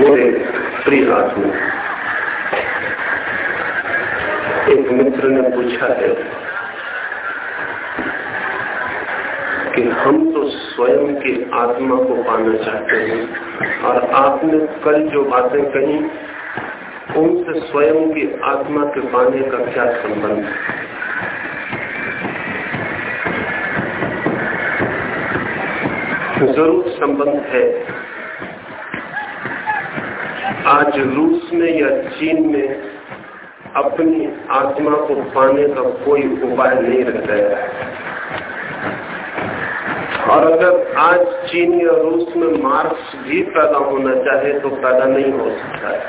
मेरे प्रिय आत्मा एक मित्र ने पूछा है कि हम तो स्वयं की आत्मा को पाना चाहते हैं और आपने कल जो बातें कही, उनसे स्वयं की आत्मा के पाने का क्या संबंध है? ज़रूर संबंध है। आज रूस में या चीन में अपनी आत्मा को पाने का कोई उपाय नहीं रह गया है। और अगर आज चीन या रूस में मार्क्स भी पैदा होना चाहे तो पैदा नहीं हो सकता है।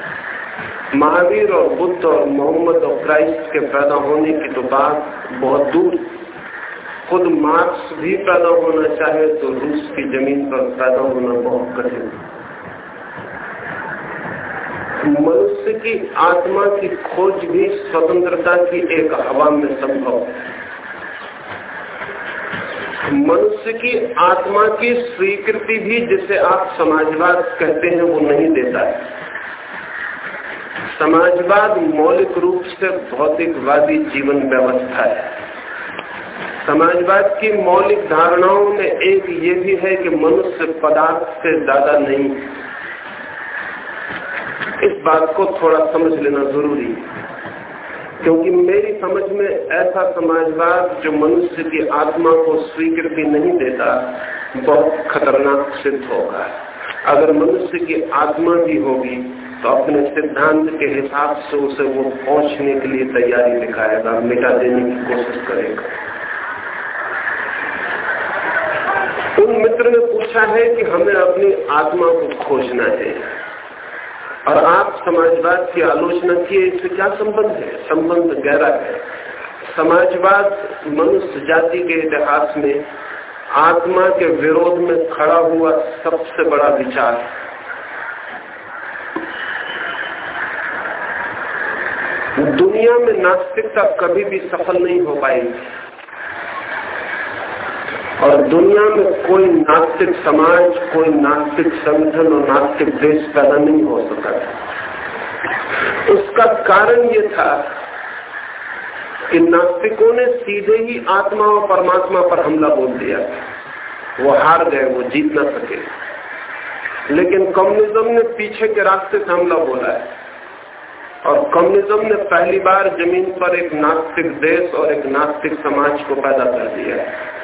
महावीर और बुद्ध और मोहम्मद और क्राइस्ट के पैदा होने की तो बात बहुत दूर खुद मार्क्स भी पैदा होना चाहे तो रूस की ज़मीन पर पैदा होना बहुत कठिन मनुष्य की आत्मा की खोज भी स्वतंत्रता की एक हवा में संभव मनुष्य की आत्मा की स्वीकृति भी जिसे आप समाजवाद कहते हैं, वो नहीं देता है। समाजवाद मौलिक रूप से भौतिकवादी जीवन व्यवस्था है। समाजवाद की मौलिक धारणाओं में एक ये भी है कि मनुष्य पदार्थ से ज़्यादा नहीं बात को थोड़ा समझ लेना ज़रूरी है। क्योंकि मेरी समझ में ऐसा समाजवाद जो मनुष्य की आत्मा को स्वीकृति नहीं देता, बहुत खतरनाक सिद्ध होगा। अगर मनुष्य की आत्मा भी होगी तो अपने सिद्धांत के हिसाब से उसे वो पहुँचने के लिए तैयारी दिखाएगा, मिटा देने की कोशिश करेगा। उन मित्र ने पूछा है कि हमें अपनी आत्मा को खोजना है। और आप समाजवाद की आलोचना किए, इससे क्या संबंध है? संबंध गहरा है। समाजवाद मनुष्य जाति के इतिहास में आत्मा के विरोध में खड़ा हुआ सबसे बड़ा विचार दुनिया में नास्तिकता कभी भी सफल नहीं हो पाएगी। और दुनिया में कोई नास्तिक समाज, कोई नास्तिक संगठन और नास्तिक देश पैदा नहीं हो सका था। उसका कारण ये था कि नास्तिकों ने सीधे ही आत्मा और परमात्मा पर हमला बोल दिया। वो हार गए, वो जीत ना सके। लेकिन कम्युनिज्म ने पीछे के रास्ते से हमला बोला है। और कम्युनिज्म ने पहली बार ज़मीन पर एक नास्तिक देश और एक नास्तिक समाज को पैदा कर दिया है।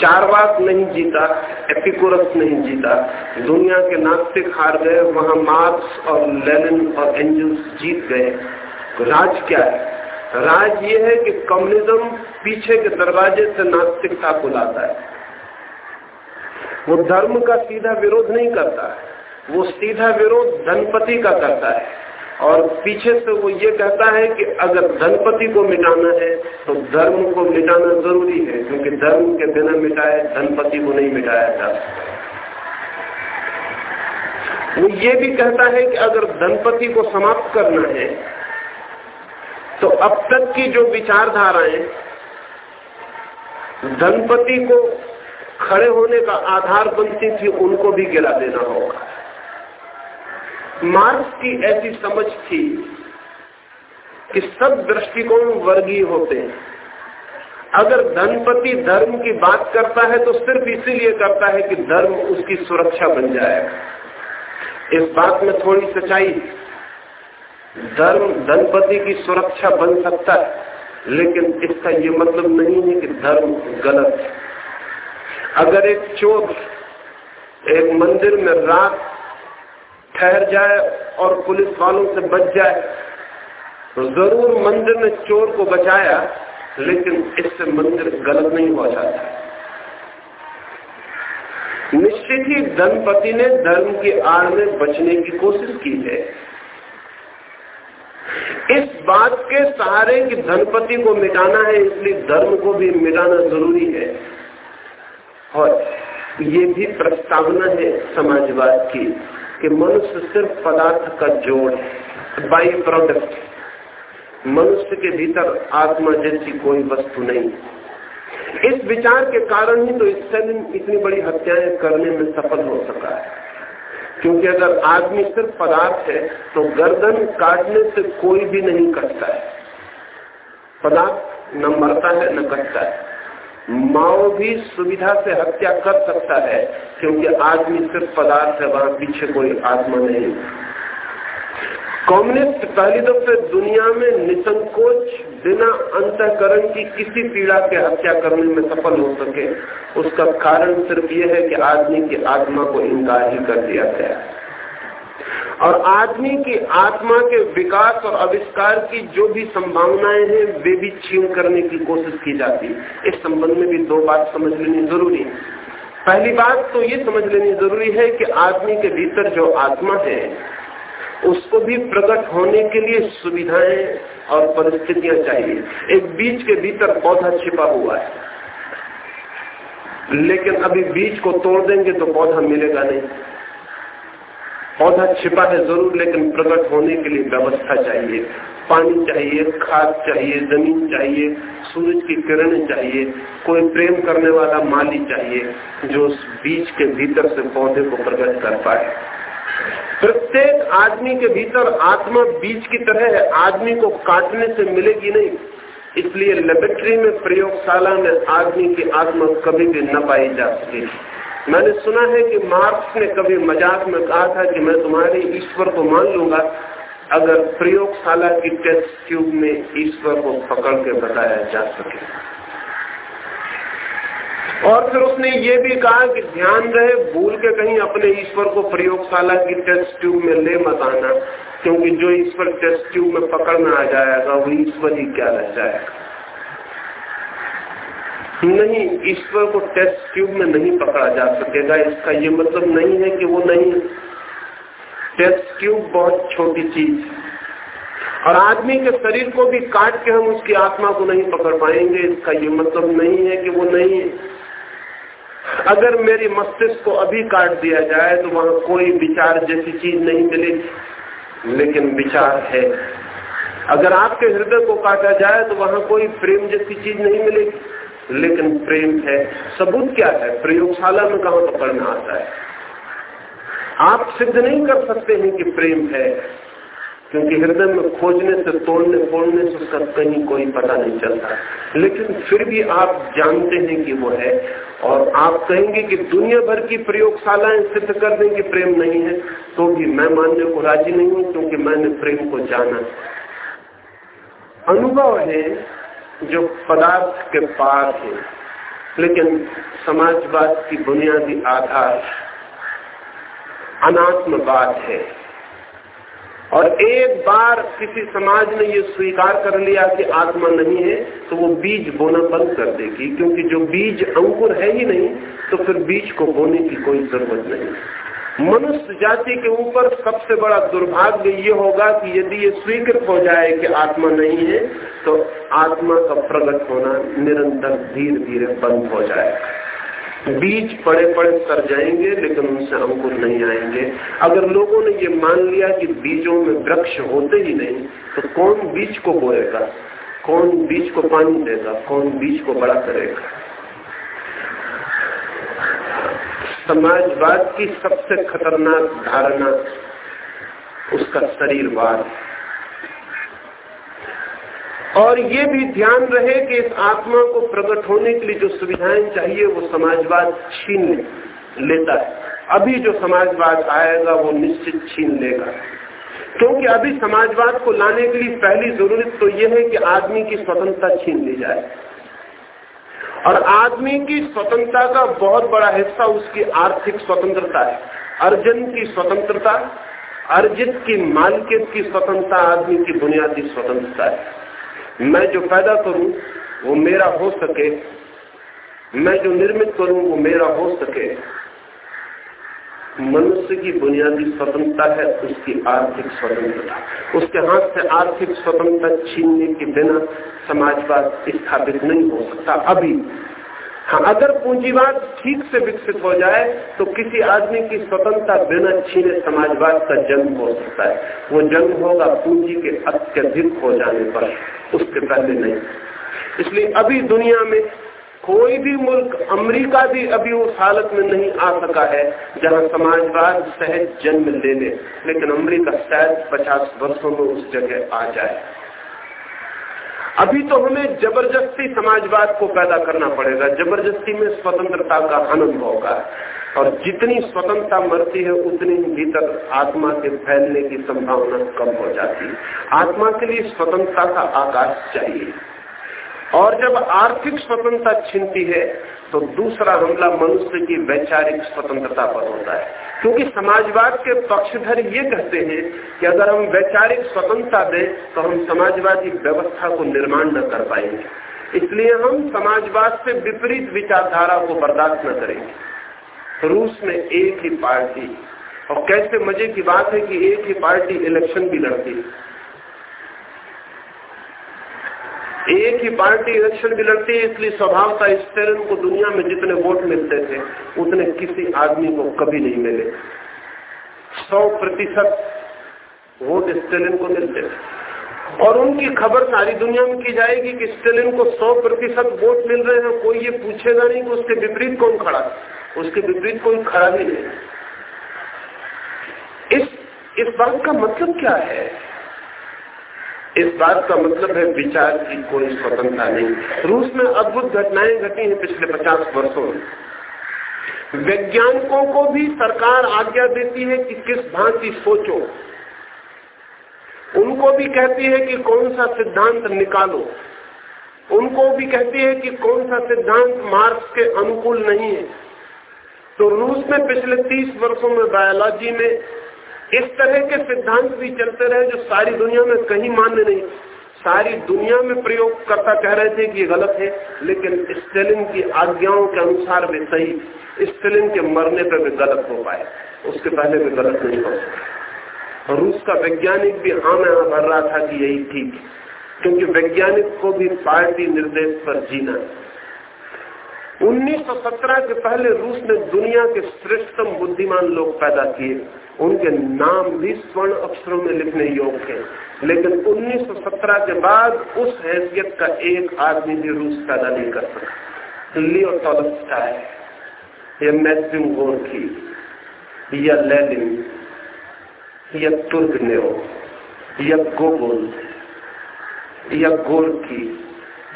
चारवाक नहीं जीता, एपिकोरस नहीं जीता। दुनिया के नास्तिक हार गए, वहाँ मार्क्स और लेनिन और एंजल्स जीत गए। तो राज क्या है? राज ये है कि कम्युनिज्म पीछे के दरवाजे से नास्तिकता को लाता है। वो धर्म का सीधा विरोध नहीं करता है। वो सीधा विरोध धनपति का करता है। और पीछे से वो ये कहता है कि अगर धनपति को मिटाना है तो धर्म को मिटाना ज़रूरी है, क्योंकि धर्म के बिना मिटाए धनपति को नहीं मिटाया जा वो ये भी कहता है कि अगर धनपति को समाप्त करना है तो अब तक की जो विचारधाराएँ, धनपति को खड़े होने का आधार बनती थी, उनको भी गिरा देना होगा। मार्क्स की ऐसी समझ थी कि सब दृष्टिकोण वर्गीय होते हैं। अगर धनपति धर्म की बात करता है तो सिर्फ़ इसीलिए करता है कि धर्म उसकी सुरक्षा बन जाएगा इस बात में थोड़ी सच्चाई। धर्म, धनपति की सुरक्षा बन सकता है, लेकिन इसका ये मतलब नहीं है कि धर्म गलत है। अगर एक चोर एक मंदिर में रात ठहर जाए और पुलिस वालों से बच जाए। तो ज़रूर मंदिर ने चोर को बचाया, लेकिन इससे मंदिर गलत नहीं हो जाता। निश्चित ही धनपति ने धर्म की आड़ में बचने की कोशिश की है। इस बात के सहारे कि धनपति को मिटाना है, इसलिए धर्म को भी मिटाना ज़रूरी है। और ये भी प्रस्तावना है समाजवाद की। कि मनुष्य सिर्फ़ पदार्थ का जोड़ है बाई प्रोडक्ट मनुष्य के भीतर आत्मा जैसी कोई वस्तु नहीं इस विचार के कारण ही तो स्टेलिन इतनी बड़ी हत्याएँ करने में सफल हो सका है। क्योंकि अगर आदमी सिर्फ़ पदार्थ है तो गर्दन काटने से कोई भी नहीं कटता है। पदार्थ न मरता है, न कटता है। माओ भी सुविधा से हत्या कर सकता है, क्योंकि आदमी सिर्फ़ पदार्थ है, वहाँ पीछे कोई आत्मा नहीं। कम्युनिस्ट पहली दफे दुनिया में निसंकोच बिना अंतकरण की किसी पीड़ा के हत्या करने में सफल हो सके। उसका कारण सिर्फ़ यह है कि आदमी की आत्मा को इनकार ही कर दिया गया और आदमी की आत्मा के विकास और आविष्कार की जो भी संभावनाएँ हैं, वे भी छीन करने की कोशिश की जाती इस संबंध में भी दो बात समझ लेनी ज़रूरी है। पहली बात तो ये समझ लेनी ज़रूरी है कि आदमी के भीतर जो आत्मा है, उसको भी प्रकट होने के लिए सुविधाएँ और परिस्थितियाँ चाहिए। एक बीज के भीतर पौधा छिपा हुआ है। लेकिन अभी बीज को तोड़ देंगे तो पौधा मिलेगा नहीं। पौधा छिपा है ज़रूर, लेकिन प्रकट होने के लिए व्यवस्था चाहिए। पानी चाहिए, खाद चाहिए, ज़मीन चाहिए, सूरज की किरण चाहिए, कोई प्रेम करने वाला माली चाहिए, जो उस बीज के भीतर से पौधे को प्रकट कर पाए। प्रत्येक आदमी के भीतर आत्मा बीज की तरह है, आदमी को काटने से मिलेगी नहीं। इसलिए लेबोरेटरी में प्रयोगशाला में आदमी की आत्मा कभी भी न पाई जा सके। मैंने सुना है कि मार्क्स ने कभी मज़ाक में कहा था कि मैं तुम्हारे ईश्वर को मान लूँगा, अगर प्रयोगशाला की टेस्ट ट्यूब में ईश्वर को पकड़ के बताया जा सके। और फिर उसने ये भी कहा कि ध्यान रहे, भूल के कहीं अपने ईश्वर को प्रयोगशाला की टेस्ट ट्यूब में ले मत आना, क्योंकि जो ईश्वर टेस्ट ट्यूब में पकड़ में आ जाएगा, वो ईश्वर ही क्या रह जाएगा। नहीं, ईश्वर को टेस्ट ट्यूब में नहीं पकड़ा जा सकेगा। इसका ये मतलब नहीं है कि वो नहीं। टेस्ट ट्यूब बहुत छोटी चीज़ और आदमी के शरीर को भी काट के हम उसकी आत्मा को नहीं पकड़ पाएँगे। इसका ये मतलब नहीं है कि वो नहीं है। अगर मेरी मस्तिष्क को अभी काट दिया जाए तो वहाँ कोई विचार जैसी चीज़ नहीं मिलेगी। लेकिन विचार है। अगर आपके हृदय को काटा जाए तो वहाँ कोई प्रेम जैसी चीज़ नहीं मिलेगी। लेकिन प्रेम है, सबूत क्या है? प्रयोगशाला में कहा पकड़ना आता है। आप सिद्ध नहीं कर सकते हैं कि प्रेम है, क्योंकि हृदय में खोजने से, तोड़ने, फोड़ने से उसका कहीं कोई पता नहीं चलता। लेकिन फिर भी आप जानते हैं कि वो है, और आप कहेंगे कि दुनिया भर की प्रयोगशालाएँ सिद्ध कर दें कि प्रेम नहीं है तो भी मैं मानने को राज़ी नहीं हूँ, क्योंकि मैंने प्रेम को जाना। अनुभव है जो पदार्थ के पार है। लेकिन समाजवाद की बुनियादी आधार अनात्मवाद है। और एक बार किसी समाज ने ये स्वीकार कर लिया कि आत्मा नहीं है तो वो बीज बोना बंद कर देगी, क्योंकि जो बीज अंकुर है ही नहीं तो फिर बीज को बोने की कोई ज़रूरत नहीं। मनुष्य जाति के ऊपर सबसे बड़ा दुर्भाग्य ये होगा कि यदि ये स्वीकृत हो जाए कि आत्मा नहीं है तो आत्मा का प्रकट होना निरंतर धीरे धीरे बंद हो जाएगा। बीज पड़े पड़े कर जाएँगे, लेकिन उनसे अंकुर नहीं आएँगे। अगर लोगों ने ये मान लिया कि बीजों में वृक्ष होते ही नहीं तो कौन बीज को बोएगा? कौन बीज को पानी देगा? कौन बीज को बड़ा करेगा? समाजवाद की सबसे खतरनाक धारणा उसका शरीरवाद और ये भी ध्यान रहे कि इस आत्मा को प्रकट होने के लिए जो सुविधाएँ चाहिए, वो समाजवाद छीन लेता है। अभी जो समाजवाद आएगा, वो निश्चित छीन लेगा। क्योंकि अभी समाजवाद को लाने के लिए पहली ज़रूरत तो यह है कि आदमी की स्वतंत्रता छीन ली जाए। और आदमी की स्वतंत्रता का बहुत बड़ा हिस्सा उसकी आर्थिक स्वतंत्रता है। अर्जन की स्वतंत्रता, अर्जित की मालिकियत की स्वतंत्रता आदमी की बुनियादी स्वतंत्रता है। मैं जो पैदा करूँ, वो मेरा हो सके। मैं जो निर्मित करूँ, वो मेरा हो सके। मनुष्य की बुनियादी स्वतंत्रता है, उसकी आर्थिक स्वतंत्रता। उसके हाथ से आर्थिक स्वतंत्रता छीनने के बिना समाजवाद स्थापित नहीं हो सकता। अभी हाँ अगर पूंजीवाद ठीक से विकसित हो जाए तो किसी आदमी की स्वतंत्रता बिना छीने समाजवाद का जन्म हो सकता है। वो जन्म होगा पूंजी के अत्यधिक हो जाने पर, उसके पहले नहीं। इसलिए अभी दुनिया में कोई भी मुल्क अमेरिका भी अभी उस हालत में नहीं आ सका है जहाँ समाजवाद सहज जन्म ले ले लेकिन अमेरिका शायद पचास वर्षों में उस जगह आ जाए। अभी तो हमें ज़बरदस्ती समाजवाद को पैदा करना पड़ेगा। ज़बरदस्ती में स्वतंत्रता का आनंद होगा और जितनी स्वतंत्रता मरती है, उतनी भीतर आत्मा के फैलने की संभावना कम हो जाती है। आत्मा के लिए स्वतंत्रता का आकाश चाहिए। और जब आर्थिक स्वतंत्रता छिनती है तो दूसरा हमला मनुष्य की वैचारिक स्वतंत्रता पर होता है। क्योंकि समाजवाद के पक्षधर ये कहते हैं कि अगर हम वैचारिक स्वतंत्रता दें तो हम समाजवादी व्यवस्था को निर्माण न कर पाएँगे। इसलिए हम समाजवाद से विपरीत विचारधारा को बर्दाश्त न करेंगे। रूस में एक ही पार्टी, और कैसे मज़े की बात है कि एक ही पार्टी इलेक्शन भी लड़ती एक ही पार्टी इलेक्शन भी लड़ती है, इसलिए स्वभाव था स्टेलिन को दुनिया में जितने वोट मिलते थे, उतने किसी आदमी को कभी नहीं मिले। सौ प्रतिशत वोट स्टेलिन को मिलते थे। और उनकी खबर सारी दुनिया में की जाएगी कि स्टेलिन को सौ प्रतिशत वोट मिल रहे हैं, कोई ये पूछेगा नहीं कि उसके विपरीत कौन खड़ा उसके विपरीत कोई खड़ा नहीं इस इस बात का मतलब क्या है? इस बात का मतलब है विचार की कोई स्वतंत्रता नहीं। रूस में अद्भुत घटनाएँ घटी हैं पिछले पचास वर्षों में। वैज्ञानिकों को भी सरकार आज्ञा देती है कि किस भांति सोचो। उनको भी कहती है कि कौन सा सिद्धांत निकालो। उनको भी कहती है कि कौन सा सिद्धांत मार्क्स के अनुकूल नहीं है। तो रूस में पिछले तीस वर्षों में बायोलॉजी में इस तरह के सिद्धांत भी चलते रहे जो सारी दुनिया में कहीं मान्य नहीं सारी दुनिया में प्रयोग करता कह रहे थे कि ये गलत है, लेकिन स्टेलिन की आज्ञाओं के अनुसार वे सही स्टेलिन के मरने पर भी गलत हो पाए। उसके पहले भी गलत नहीं हो रूस का वैज्ञानिक भी हाँ में हाँ भर रहा था कि यही ठीक क्योंकि वैज्ञानिक को भी पार्टी निर्देश पर जीना है। 1917 के पहले रूस ने दुनिया के श्रेष्ठतम बुद्धिमान लोग पैदा किए। उनके नाम भी स्वर्ण अक्षरों में लिखने योग्य थे लेकिन 1917 के बाद उस हैसियत का एक आदमी भी रूस पैदा नहीं कर सका। लियो टॉलस्टाय या मैक्सिम गोरखी या लेलिन या तुर्गनेव। या गोगोल। या गोरखी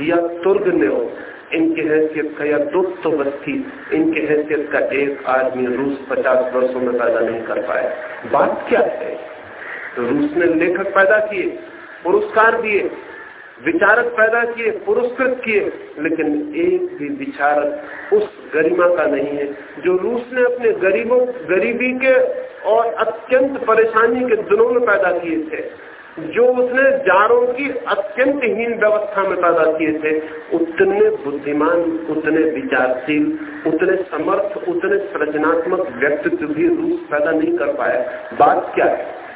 या तुर्गनेव। इनकी हैसियत का या दुख तो बस थी, इनकी हैसियत का एक आदमी रूस पचास वर्षों में पैदा नहीं कर पाया। बात क्या है? रूस ने लेखक पैदा किए, पुरस्कार दिए, विचारक पैदा किए, पुरस्कृत किए, लेकिन एक भी विचारक उस गरिमा का नहीं है, जो रूस ने अपने गरीबों, गरीबी के और अत्यंत परेशानी के दिनों में पैदा किए थे। जो उसने जारों की अत्यंत हीन व्यवस्था में पैदा किए थे, उतने बुद्धिमान, उतने विचारशील, उतने समर्थ, उतने सृजनात्मक व्यक्तित्व भी रूस पैदा नहीं कर पाया। बात क्या है?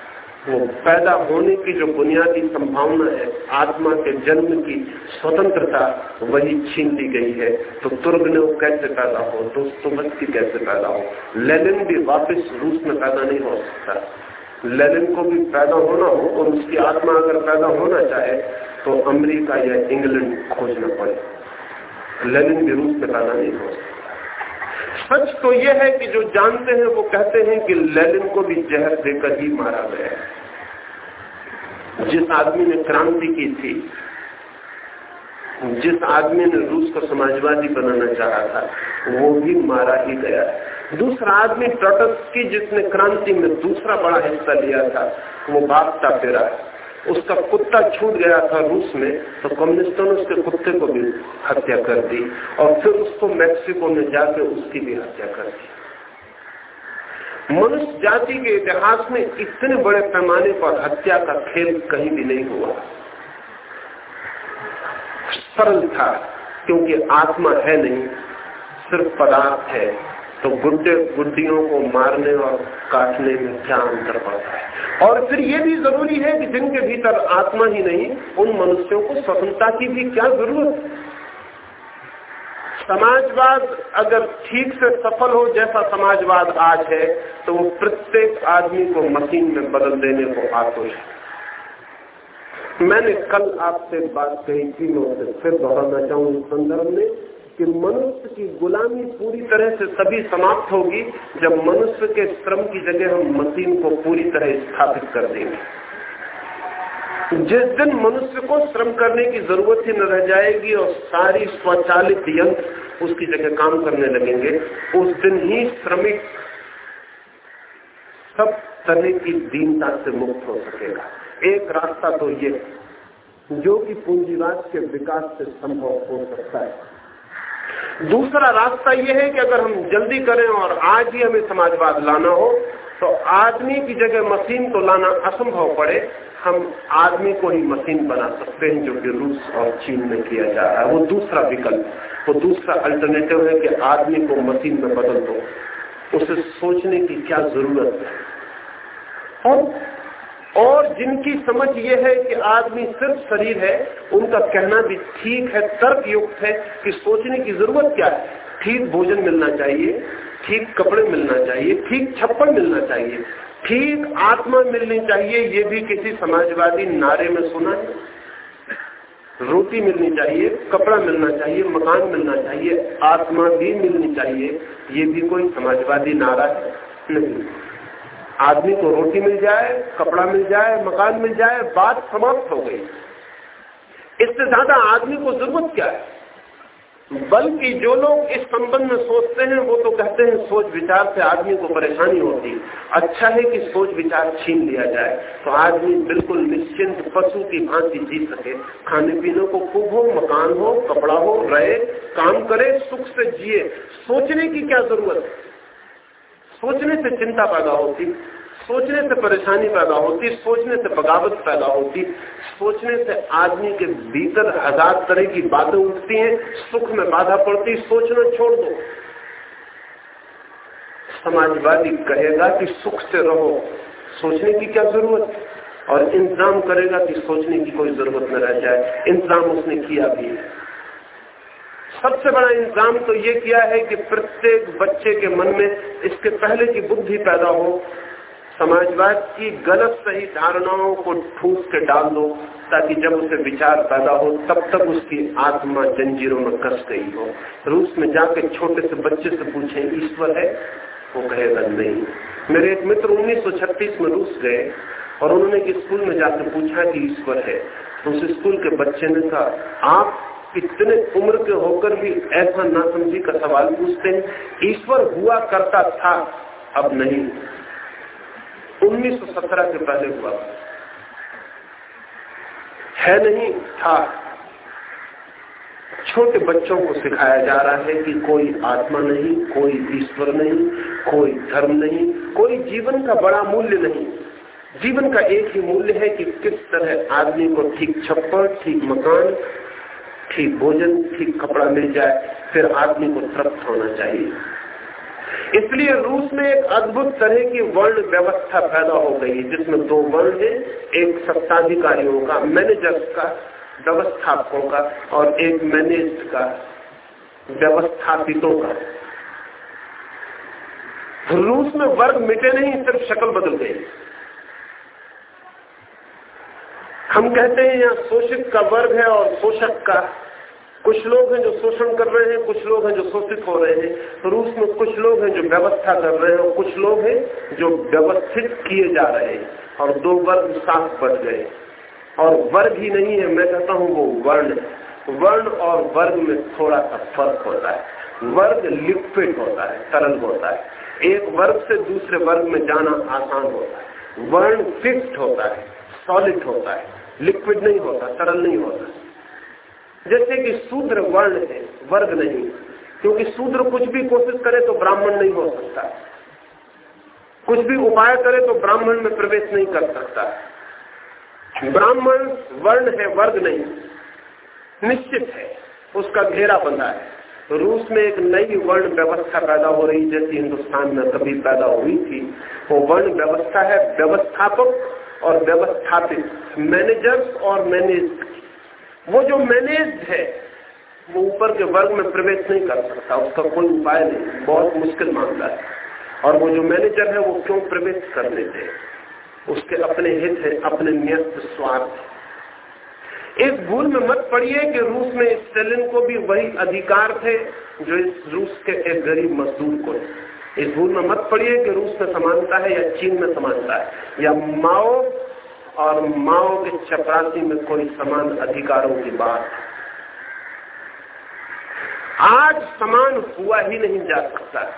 वो पैदा होने की जो बुनियादी संभावना है, आत्मा के जन्म की स्वतंत्रता, वही छीन ली गई है। तो तुर्ग ने वो कैसे पैदा हो? दोस्तों कैसे पैदा हो? लेनिन भी वापस रूस में पैदा नहीं हो सकता। लेनिन को भी पैदा होना हो और उसकी आत्मा अगर पैदा होना चाहे तो अमेरिका या इंग्लैंड खोजना पड़े। लेनिन भी रूस में पैदा नहीं हो सच तो यह है कि जो जानते हैं, वो कहते हैं कि लेनिन को भी जहर देकर ही मारा गया है। जिस आदमी ने क्रांति की थी, जिस आदमी ने रूस को समाजवादी बनाना चाहा था, वो भी मारा ही गया दूसरा आदमी की जिसने क्रांति में दूसरा बड़ा हिस्सा लिया था, वो भागता फिरा। उसका कुत्ता छूट गया था रूस में तो कम्युनिस्टों ने उसके कुत्ते को भी हत्या कर दी और फिर उसको मैक्सिको में जाकर उसकी भी हत्या कर दी। मनुष्य जाति के इतिहास में इतने बड़े पैमाने पर हत्या का खेल कहीं भी नहीं हुआ। सरल था, क्योंकि आत्मा है नहीं, सिर्फ़ पदार्थ है। तो गुंडे, गुंडियों को मारने और काटने में क्या अंतर पड़ता है? और फिर ये भी ज़रूरी है कि जिनके भीतर आत्मा ही नहीं, उन मनुष्यों को स्वतंत्रता की भी क्या ज़रूरत? समाजवाद अगर ठीक से सफल हो जैसा समाजवाद आज है तो वो प्रत्येक आदमी को मशीन में बदल देने को आतुर है। मैंने कल आपसे बात कही थी, मैं उसे फिर दोहराना चाहूँ इस संदर्भ में। कि मनुष्य की गुलामी पूरी तरह से तभी समाप्त होगी जब मनुष्य के श्रम की जगह हम मशीन को पूरी तरह स्थापित कर देंगे। जिस दिन मनुष्य को श्रम करने की ज़रूरत ही न रह जाएगी और सारी स्वचालित यंत्र उसकी जगह काम करने लगेंगे, उस दिन ही श्रमिक सब तरह की दीनता से मुक्त हो सकेगा। एक रास्ता तो ये, जो कि पूंजीवाद के विकास से संभव हो सकता है। दूसरा रास्ता यह है कि अगर हम जल्दी करें और आज ही हमें समाजवाद लाना हो तो आदमी की जगह मशीन तो लाना असंभव पड़े। हम आदमी को ही मशीन बना सकते हैं जो कि रूस और चीन में किया जा रहा है। वो दूसरा विकल्प, वो दूसरा अल्टरनेटिव है कि आदमी को मशीन में बदल दो। उसे सोचने की क्या ज़रूरत है? और और जिनकी समझ ये है कि आदमी सिर्फ़ शरीर है, उनका कहना भी ठीक है तर्क युक्त है कि सोचने की ज़रूरत क्या है। ठीक भोजन मिलना चाहिए, ठीक कपड़े मिलना चाहिए, ठीक छप्पन मिलना चाहिए। ठीक आत्मा मिलनी चाहिए, ये भी किसी समाजवादी नारे में सुना है। रोटी मिलनी चाहिए, कपड़ा मिलना चाहिए, मकान मिलना चाहिए, आत्मा भी मिलनी चाहिए, ये भी कोई समाजवादी नारा है? नहीं। आदमी को रोटी मिल जाए, कपड़ा मिल जाए, मकान मिल जाए, बात समाप्त हो गई। इससे ज़्यादा आदमी को ज़रूरत क्या है? बल्कि जो लोग इस संबंध में सोचते हैं, वो तो कहते हैं, सोच विचार से आदमी को परेशानी होती अच्छा है कि सोच विचार छीन लिया जाए तो आदमी बिल्कुल निश्चिंत पशु की भांति जी सके। खाने पीने को खूब हो, मकान हो, कपड़ा हो, रहे, काम करे, सुख से जिए। सोचने की क्या ज़रूरत है? सोचने से चिंता पैदा होती, सोचने से परेशानी पैदा होती, सोचने से बगावत पैदा होती, सोचने से आदमी के भीतर हज़ार तरह की बातें उठती हैं, सुख में बाधा पड़ती, सोचना छोड़ दो। समाजवादी कहेगा कि सुख से रहो, सोचने की क्या ज़रूरत? और इंतज़ाम करेगा कि सोचने की कोई ज़रूरत न रह जाए। इंतज़ाम उसने किया भी है। सबसे बड़ा इंतज़ाम तो ये किया है कि प्रत्येक बच्चे के मन में इसके पहले की बुद्धि पैदा हो। समाजवाद की गलत सही धारणाओं को ठूस के डाल दो, ताकि जब उसे विचार पैदा हो, तब तक उसकी आत्मा जंजीरों में कस गई हो। रूस में जाकर छोटे से बच्चे से पूछे, ईश्वर है? वो कहेगा, नहीं। मेरे एक मित्र 1936 में रूस गए, और उन्होंने स्कूल में जाकर पूछा कि ईश्वर है? तो उस स्कूल के बच्चे ने कहा, आप इतने उम्र के होकर भी ऐसा ना समझी का सवाल पूछते हैं। ईश्वर हुआ करता था, अब नहीं। 1917 के पहले हुआ। है नहीं, था। छोटे बच्चों को सिखाया जा रहा है कि कोई आत्मा नहीं, कोई ईश्वर नहीं, कोई धर्म नहीं, कोई जीवन का बड़ा मूल्य नहीं। जीवन का एक ही मूल्य है कि किस तरह आदमी को ठीक छप्पर, ठीक मकान ठीक भोजन, ठीक कपड़ा मिल जाए, फिर आदमी को तृप्त होना चाहिए। इसलिए रूस में एक अद्भुत तरह की वर्ण व्यवस्था पैदा हो गई जिसमें दो वर्ण है, एक सत्ताधिकारियों का मैनेजर्स का, व्यवस्थापकों का, और एक मैनेज का, व्यवस्थापितों का। रूस में वर्ग मिटे नहीं, सिर्फ़ शक्ल बदल गई। हम कहते हैं यहाँ शोषित का वर्ग है और शोषक का। कुछ लोग हैं जो शोषण कर रहे हैं, कुछ लोग हैं जो शोषित हो रहे हैं। रूस में कुछ लोग हैं जो व्यवस्था कर रहे हैं और कुछ लोग हैं जो व्यवस्थित किए जा रहे हैं। और दो वर्ग साफ़ बढ़ गए। और वर्ग ही नहीं है, मैं कहता हूँ वो वर्ण। वर्ण और वर्ग में थोड़ा सा फ़र्क होता है। वर्ग लिक्विड होता है, तरल होता है। एक वर्ग से दूसरे वर्ग में जाना आसान होता है। वर्ण फिक्स्ड होता है सॉलिड होता है। लिक्विड नहीं होता, तरल नहीं होता। जैसे कि शूद्र वर्ण है, वर्ग नहीं। क्योंकि शूद्र कुछ भी कोशिश करे तो ब्राह्मण नहीं हो सकता। कुछ भी उपाय करे तो ब्राह्मण में प्रवेश नहीं कर सकता। ब्राह्मण वर्ण है, वर्ग नहीं। निश्चित है, उसका घेरा बंधा है। रूस में एक नई वर्ण व्यवस्था पैदा हो रही, जैसी हिंदुस्तान में कभी पैदा हुई थी। वो वर्ण व्यवस्था है व्यवस्थापक और व्यवस्थापित मैनेजर्स और मैनेज वो जो मैनेज है, वो ऊपर के वर्ग में प्रवेश नहीं कर सकता, उसका कोई उपाय नहीं, बहुत मुश्किल मामला है। और वो जो मैनेजर है, वो क्यों प्रवेश कर लेते उसके अपने हित है, अपने नियत स्वार्थ इस भूल में मत पड़िए कि रूस में स्टेलिन को भी वही अधिकार थे, जो इस रूस के एक गरीब मजदूर को इस भूल में मत पड़िए कि रूस में समानता है या चीन में समानता है। या माओ और माओ के चपरासी में कोई समान अधिकारों की बात आज समान हुआ ही नहीं जा सकता।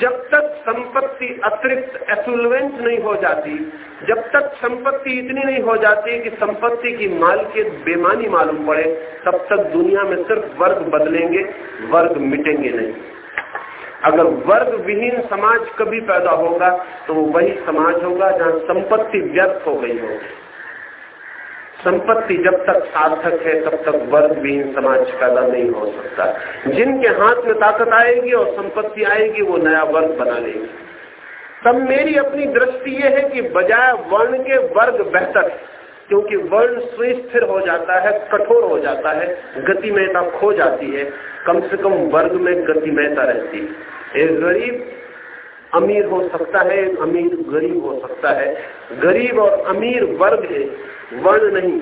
जब तक संपत्ति अतिरिक्त एफुलवेंट नहीं हो जाती, जब तक संपत्ति इतनी नहीं हो जाती कि संपत्ति की मालकियत बेमानी मालूम पड़े, तब तक दुनिया में सिर्फ़ वर्ग बदलेंगे, वर्ग मिटेंगे नहीं। अगर वर्ग विहीन समाज कभी पैदा होगा तो वो वही समाज होगा जहाँ संपत्ति व्यर्थ हो गई होगी संपत्ति जब तक सार्थक है, तब तक वर्ग विहीन समाज पैदा नहीं हो सकता। जिनके हाथ में ताकत आएगी और संपत्ति आएगी, वो नया वर्ग बना लेगी। तब मेरी अपनी दृष्टि यह है कि बजाय वर्ण के वर्ग बेहतर है। क्योंकि वर्ण सुस्थिर हो जाता है, कठोर हो जाता है, गतिमयता खो जाती है। कम से कम वर्ग में गतिमयता रहती है। एक गरीब अमीर हो सकता है, एक अमीर गरीब हो सकता है। गरीब और अमीर वर्ग है, वर्ण नहीं,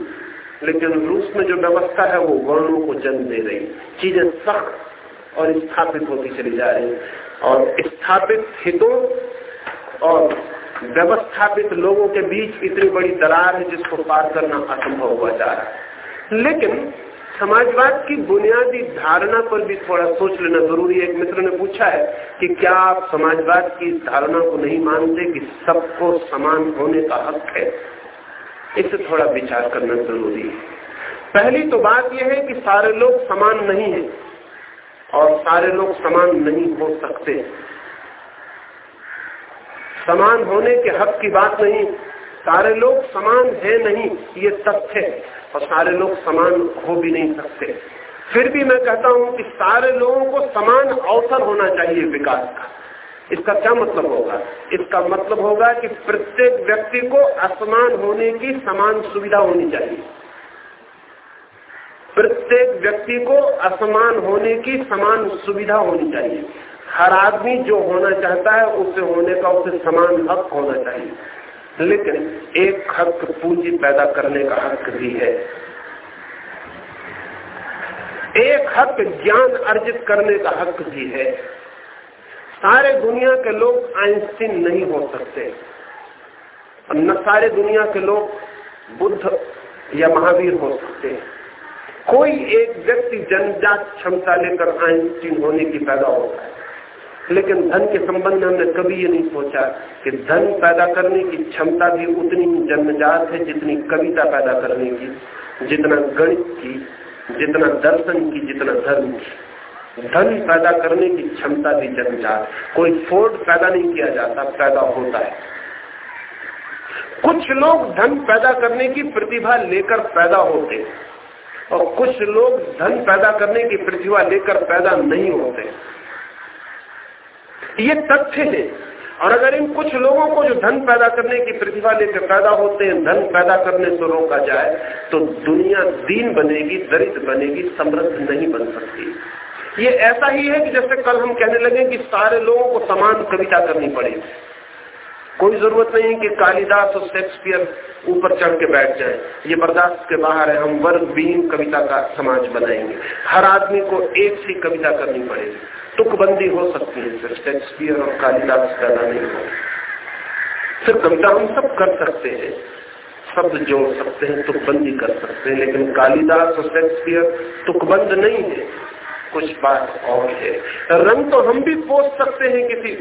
लेकिन रूस में जो व्यवस्था है, वो वर्णों को जन्म दे रही चीज़ें सख्त और स्थापित होती चली जा रही और स्थापित हितों और व्यवस्थापित लोगों के बीच इतनी बड़ी दरार है जिसको पार करना असंभव हुआ जा रहा है। लेकिन समाजवाद की बुनियादी धारणा पर भी थोड़ा सोच लेना ज़रूरी है। एक मित्र ने पूछा है कि क्या आप समाजवाद की धारणा को नहीं मानते कि सबको समान होने का हक है? इसे थोड़ा विचार करना ज़रूरी है। पहली तो बात यह है कि सारे लोग समान नहीं है और सारे लोग समान नहीं हो सकते। समान होने के हक की बात नहीं। सारे लोग समान है नहीं, ये तथ्य है। और सारे लोग समान हो भी नहीं सकते। फिर भी मैं कहता हूँ कि सारे लोगों को समान अवसर होना चाहिए विकास का। इसका क्या मतलब होगा? इसका मतलब होगा कि प्रत्येक व्यक्ति को असमान होने की समान सुविधा होनी चाहिए। प्रत्येक व्यक्ति को असमान होने की समान सुविधा होनी चाहिए। हर आदमी जो होना चाहता है उसे होने का उसे समान हक होना चाहिए। लेकिन एक हक पूंजी पैदा करने का हक भी है। एक हक ज्ञान अर्जित करने का हक भी है। सारे दुनिया के लोग आइंस्टीन नहीं हो सकते। न सारे दुनिया के लोग बुद्ध या महावीर हो सकते। हैं कोई एक व्यक्ति जनजात क्षमता लेकर आइंस्टीन होने की पैदा होता है। लेकिन धन के संबंध में हमने कभी ये नहीं सोचा कि धन पैदा करने की क्षमता भी उतनी जन्मजात है जितनी कविता पैदा करने की, जितना गणित की, जितना दर्शन की, जितना धर्म की। धन पैदा करने की क्षमता भी जन्मजात कोई फोर्ड पैदा नहीं किया जाता, पैदा होता है। कुछ लोग धन पैदा करने की प्रतिभा लेकर पैदा होते और कुछ लोग धन पैदा करने की प्रतिभा लेकर पैदा नहीं होते। ये तथ्य है। और अगर इन कुछ लोगों को जो धन पैदा करने की प्रतिभा लेकर पैदा होते हैं, धन पैदा करने से रोका जाए तो दुनिया दीन बनेगी, दरिद्र बनेगी, समृद्ध नहीं बन सकती। ये ऐसा ही है कि जैसे कल हम कहने लगे कि सारे लोगों को समान कविता करनी पड़ेगी कोई ज़रूरत नहीं कि कालिदास और शेक्सपियर ऊपर चढ़ के बैठ जाए। ये बर्दाश्त के बाहर है, हम वर्ग विहीन कविता का समाज बनाएँगे। हर आदमी को एक सी कविता करनी पड़ेगी। तुकबंदी हो सकती है, सिर्फ़ शेक्सपियर और कालिदास पैदा नहीं हो। फिर कविता हम सब कर सकते हैं शब्द जोड़ सकते हैं, तुकबंदी कर सकते हैं, लेकिन कालिदास और शेक्सपियर तुकबंद नहीं है, कुछ बात और है। रंग तो हम भी पोस्ट सकते हैं किसी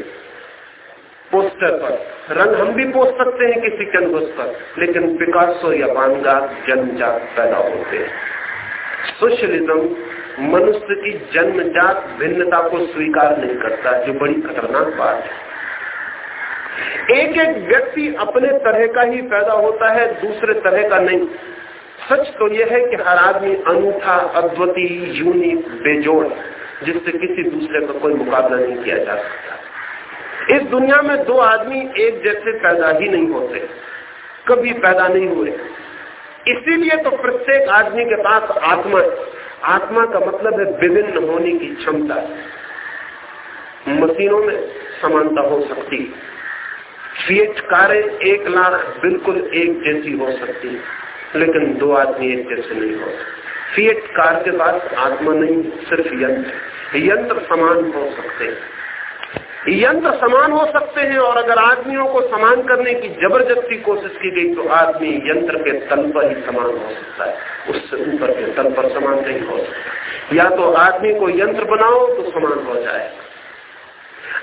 पोस्टर पर, रंग हम भी पोस्ट सकते हैं किसी कैनवस पर, लेकिन पिकासो या बांगा जन्मजात पैदा होते हैं। सोशलिज्म मनुष्य की जन्मजात भिन्नता को स्वीकार नहीं करता, जो बड़ी खतरनाक बात है। एक एक व्यक्ति अपने तरह का ही पैदा होता है, दूसरे तरह का नहीं। सच तो यह है कि हर आदमी अनूठा, अद्वितीय, यूनिक, बेजोड़ जिससे किसी दूसरे का कोई मुकाबला नहीं किया जा सकता। इस दुनिया में दो आदमी एक जैसे पैदा ही नहीं होते, कभी पैदा नहीं हुए। इसीलिए तो प्रत्येक आदमी के पास आत्मा आत्मा का मतलब है विभिन्न होने की क्षमता। मशीनों में समानता हो सकती फिएट कार्य एक लाख बिल्कुल एक जैसी हो सकती लेकिन दो आदमी एक जैसे नहीं हो फिएट कार के पास आत्मा नहीं, सिर्फ़ यंत्र। यंत्र समान हो सकते हैं। यंत्र समान हो सकते हैं और अगर आदमियों को समान करने की ज़बरदस्ती कोशिश की गई तो आदमी यंत्र के तल पर ही समान हो सकता है। उससे ऊपर के तल पर समान नहीं हो सकता। या तो आदमी को यंत्र बनाओ तो समान हो जाएगा।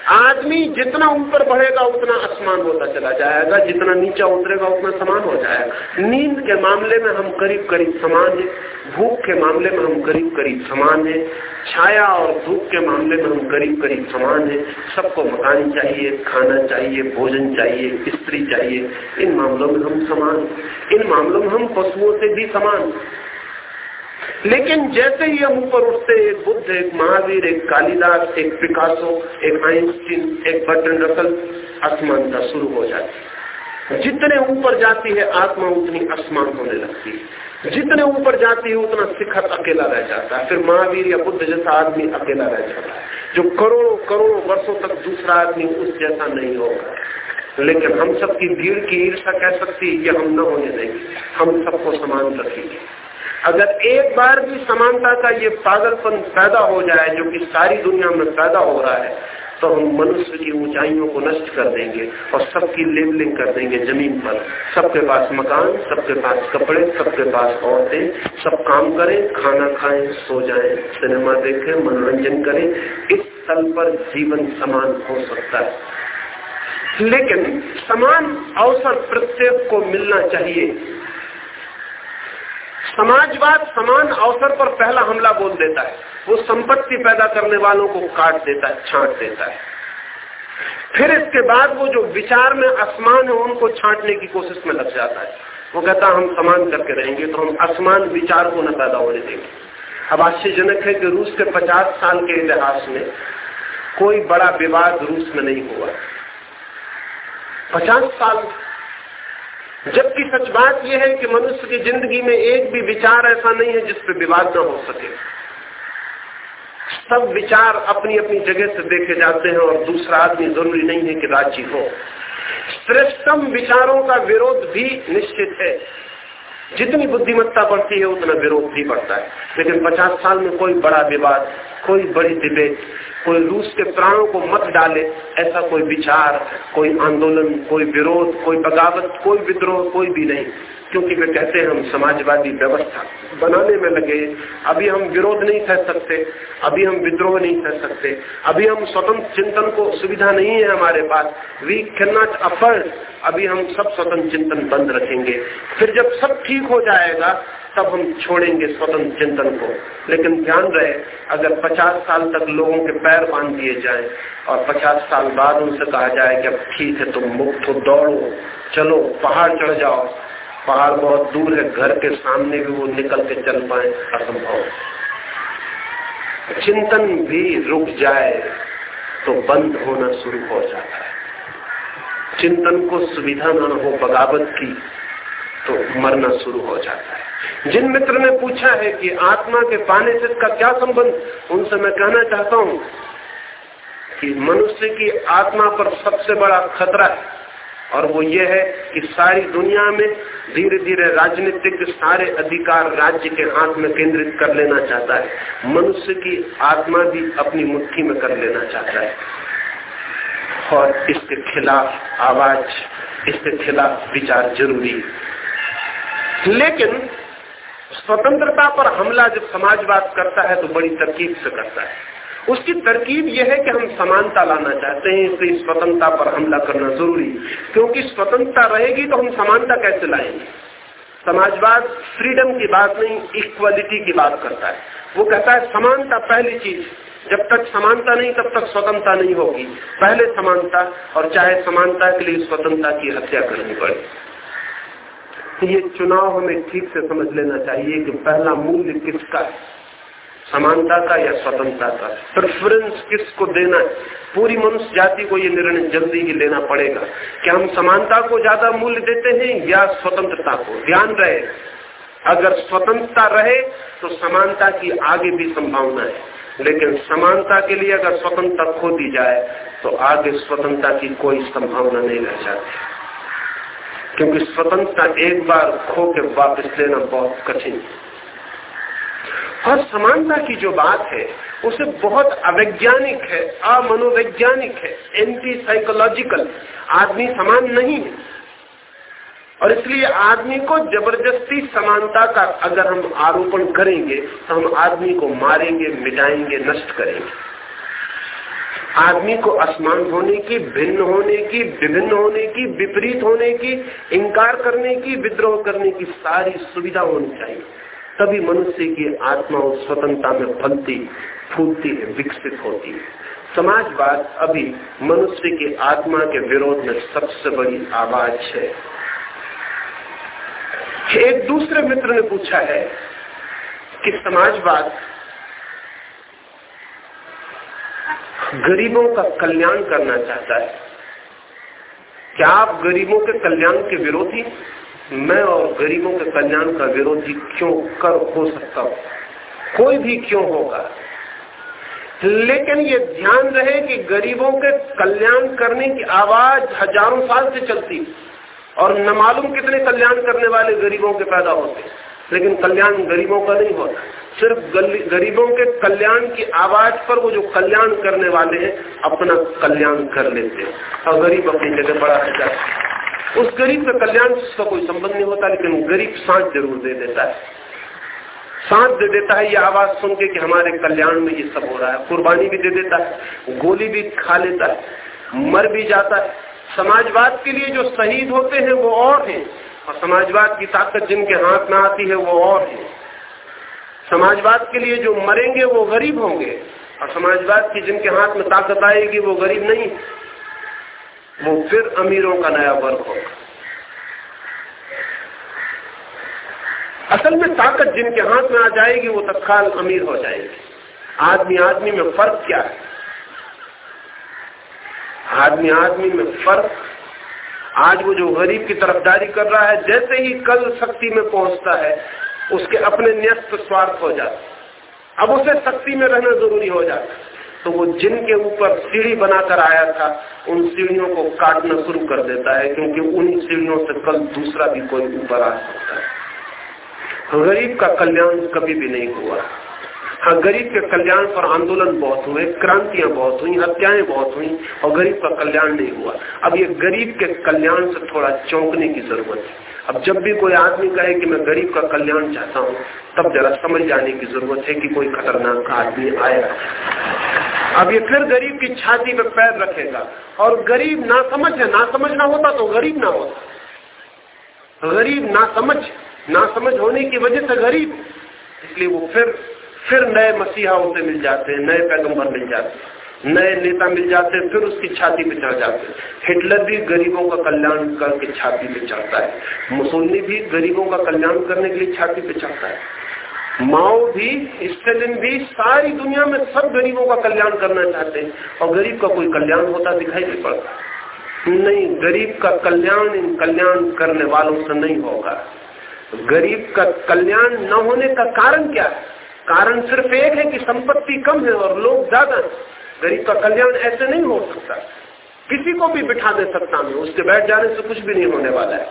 आदमी जितना ऊपर बढ़ेगा, उतना आसमान होता चला जाएगा। जितना नीचा उतरेगा, उतना समान हो जाएगा। नींद के मामले में हम करीब करीब समान है। भूख के मामले में हम करीब करीब समान है। छाया और धूप के मामले में हम करीब करीब समान है। सबको मकान चाहिए, खाना चाहिए, भोजन चाहिए, स्त्री चाहिए। इन मामलों में हम समान इन मामलों में हम पशुओं से भी समान लेकिन जैसे ही हम ऊपर उठते, एक बुद्ध, एक महावीर, एक कालिदास, एक पिकासो, एक आइंस्टीन, एक बटन रसल असमानता शुरू हो जाती है। जितने ऊपर जाती है, आत्मा उतनी असमान होने लगती है। जितने ऊपर जाती है, उतना शिखर अकेला रह जाता है। फिर महावीर या बुद्ध जैसा आदमी अकेला रह जाता है। जो करोड़ों करोड़ों वर्षों तक दूसरा आदमी उस जैसा नहीं होगा। लेकिन हम सबकी भीड़ की ईर्षा कह सकती है, ये हम न होने देंगे। हम सबको समान रखेंगे। अगर एक बार भी समानता का ये पागलपन पैदा हो जाए, जो कि सारी दुनिया में पैदा हो रहा है तो हम मनुष्य की ऊंचाइयों को नष्ट कर देंगे और सबकी लेबलिंग कर देंगे ज़मीन पर। सबके पास मकान, सबके पास कपड़े, सबके पास औरतें, सब काम करें, खाना खाएँ, सो जाएँ, सिनेमा देखें, मनोरंजन करें, इस तल पर जीवन समान हो सकता है। लेकिन समान अवसर प्रत्येक को मिलना चाहिए। समाजवाद समान अवसर पर पहला हमला बोल देता है। वो संपत्ति पैदा करने वालों को काट देता है, छांट देता है। फिर इसके बाद वो जो विचार में असमान है, उनको छांटने की कोशिश में लग जाता है। वो कहता हम समान करके रहेंगे तो हम असमान विचार को न पैदा होने देंगे। अब आश्चर्यजनक है कि रूस के 50 साल के इतिहास में कोई बड़ा विवाद रूस में नहीं हुआ। 50 साल जबकि सच बात यह है कि मनुष्य की ज़िंदगी में एक भी विचार ऐसा नहीं है जिस पर विवाद न हो सके। सब विचार अपनी अपनी जगह से देखे जाते हैं और दूसरा आदमी ज़रूरी नहीं है कि राज़ी हो। श्रेष्ठतम विचारों का विरोध भी निश्चित है। जितनी बुद्धिमत्ता बढ़ती है, उतना विरोध भी बढ़ता है। लेकिन 50 साल में कोई बड़ा विवाद, कोई बड़ी डिबेट कोई रूस के प्राणों को मत डाले, ऐसा कोई विचार, कोई आंदोलन, कोई विरोध, कोई बगावत, कोई विद्रोह, कोई भी नहीं। क्योंकि वे कहते हैं, हम समाजवादी व्यवस्था बनाने में लगे अभी हम विरोध नहीं कर सकते, अभी हम विद्रोह नहीं कर सकते, अभी हम स्वतंत्र चिंतन को सुविधा नहीं है हमारे पास। वी कैन नॉट अफर्ड अभी हम सब स्वतंत्र चिंतन बंद रखेंगे। फिर जब सब ठीक हो जाएगा, तब हम छोड़ेंगे स्वतंत्र चिंतन को। लेकिन ध्यान रहे, अगर 50 साल तक लोगों के पैर बाँध दिए जाए, और 50 साल बाद उनसे कहा जाए कि अब ठीक है, तुम मुक्त हो, दौड़ो, चलो, पहाड़ चढ़ जाओ पहाड़ बहुत दूर है, घर के सामने भी वो निकल के चल पाए, असंभव चिंतन भी रुक जाए तो बंद होना शुरू हो जाता है। चिंतन को सुविधा न हो, बगावत की तो मरना शुरू हो जाता है। जिन मित्र ने पूछा है कि आत्मा के पाने से इसका क्या संबंध, उनसे मैं कहना चाहता हूँ कि मनुष्य की आत्मा पर सबसे बड़ा खतरा है। और वो ये है कि सारी दुनिया में धीरे धीरे राजनीतिक सारे अधिकार राज्य के हाथ में केंद्रित कर लेना चाहता है। मनुष्य की आत्मा भी अपनी मुट्ठी में कर लेना चाहता है। और इसके खिलाफ आवाज़, इसके खिलाफ विचार ज़रूरी लेकिन स्वतंत्रता पर हमला जब समाजवाद करता है तो बड़ी तरकीब से करता है। उसकी तरकीब यह है कि हम समानता लाना चाहते हैं, इसलिए स्वतंत्रता पर हमला करना ज़रूरी क्योंकि स्वतंत्रता रहेगी तो हम समानता कैसे लाएँगे? समाजवाद फ्रीडम की बात नहीं इक्वालिटी की बात करता है। वो कहता है, समानता पहली चीज़ जब तक समानता नहीं, तब तक स्वतंत्रता नहीं होगी। पहले समानता, और चाहे समानता के लिए स्वतंत्रता की हत्या करनी पड़े। ये चुनाव हमें ठीक से समझ लेना चाहिए कि पहला मूल्य किसका है? समानता का या स्वतंत्रता का। प्रेफरेंस किसको देना है? पूरी मनुष्य जाति को ये निर्णय जल्दी ही लेना पड़ेगा। कि हम समानता को ज़्यादा मूल्य देते हैं या स्वतंत्रता को? ध्यान रहे। अगर स्वतंत्रता रहे तो समानता की आगे भी संभावना है। लेकिन समानता के लिए अगर स्वतंत्रता खो दी जाए तो आगे स्वतंत्रता की कोई संभावना नहीं रह जाती। क्योंकि स्वतंत्रता एक बार खो के वापस लेना बहुत कठिन है। और समानता की जो बात है, उसे बहुत अवैज्ञानिक है, अमनोवैज्ञानिक है एंटी साइकोलॉजिकल आदमी समान नहीं है। और इसलिए आदमी को ज़बरदस्ती समानता का अगर हम आरोपण करेंगे तो हम आदमी को मारेंगे, मिटाएँगे, नष्ट करेंगे। आदमी को असमान होने की, भिन्न होने की, विभिन्न होने की, विपरीत होने की इंकार करने की, विद्रोह करने की सारी सुविधा होनी चाहिए। तभी मनुष्य की आत्मा उस स्वतंत्रता में फलती फूलती है विकसित होती। है समाजवाद अभी मनुष्य की आत्मा के विरोध में सबसे बड़ी आवाज़ है। एक दूसरे मित्र ने पूछा है कि समाजवाद गरीबों का कल्याण करना चाहता है। क्या आप गरीबों के कल्याण के विरोधी? मैं और गरीबों के कल्याण का विरोधी क्यों कर हो सकता हूँ? कोई भी क्यों होगा? लेकिन ये ध्यान रहे कि गरीबों के कल्याण करने की आवाज़ हज़ारों साल से चलती और न मालूम कितने कल्याण करने वाले गरीबों के पैदा होते लेकिन कल्याण गरीबों का नहीं होता। सिर्फ़ गरीबों के कल्याण की आवाज़ पर वो जो कल्याण करने वाले हैं, अपना कल्याण कर लेते हैं। और गरीब अपनी जगह बड़ा जाता उस गरीब का कल्याण से उसका कोई संबंध नहीं होता, लेकिन गरीब सांस ज़रूर दे देता है। सांस दे देता है ये आवाज़ सुन के कि हमारे कल्याण में ये सब हो रहा है। कुर्बानी भी दे देता है, गोली भी खा लेता है, मर भी जाता है। समाजवाद के लिए जो शहीद होते हैं, वो और हैं। और समाजवाद की ताकत जिनके हाथ में आती है, वो और है। समाजवाद के लिए जो मरेंगे, वो गरीब होंगे। और समाजवाद की जिनके हाथ में ताकत आएगी, वो गरीब नहीं। वो फिर अमीरों का नया वर्ग होगा। असल में ताकत जिनके हाथ में आ जाएगी, वो तत्काल अमीर हो जाएगी। आदमी आदमी में फ़र्क क्या है? आदमी आदमी में फ़र्क, आज वो जो गरीब की तरफदारी कर रहा है, जैसे ही कल शक्ति में पहुँचता है, उसके अपने न्यस्त स्वार्थ हो जाते अब उसे शक्ति में रहना ज़रूरी हो जाता तो वो जिनके ऊपर सीढ़ी बनाकर आया था, उन सीढ़ियों को काटना शुरू कर देता है, क्योंकि उन सीढ़ियों से कल दूसरा भी कोई ऊपर आ सकता है। गरीब का कल्याण कभी भी नहीं हुआ। हाँ गरीब के कल्याण पर आंदोलन बहुत हुए, क्रांतियाँ बहुत हुई, हत्याएँ बहुत हुई और गरीब का कल्याण नहीं हुआ। अब ये गरीब के कल्याण से थोड़ा चौंकने की ज़रूरत है। अब जब भी कोई आदमी कहे कि मैं गरीब का कल्याण चाहता हूँ, तब जरा समझ जाने की ज़रूरत है कि कोई खतरनाक आदमी आया। अब ये फिर गरीब की छाती पे पैर रखेगा और गरीब ना समझ है, ना समझना होता तो गरीब ना होता। गरीब ना समझ ना समझ होने की वजह से गरीब, इसलिए वो फिर फिर नए मसीहा उसे मिल जाते हैं, नए पैगंबर मिल जाते हैं, नए नेता मिल जाते फिर उसकी छाती पे चढ़ जाते हिटलर भी गरीबों का कल्याण करके छाती पे चढ़ता है। मुसोलनी भी गरीबों का कल्याण करने के लिए छाती पे चढ़ता है। माओ भी, स्टेलिन भी, सारी दुनिया में सब गरीबों का कल्याण करना चाहते हैं। और गरीब का कोई कल्याण होता दिखाई नहीं पड़ता। नहीं, गरीब का कल्याण इन कल्याण करने वालों से नहीं होगा। गरीब का कल्याण न होने का कारण क्या है? कारण सिर्फ़ एक है कि संपत्ति कम है और लोग ज़्यादा गरीब का कल्याण ऐसे नहीं हो सकता। किसी को भी बिठा दे सकता मैं। उसके बैठ जाने से कुछ भी नहीं होने वाला है।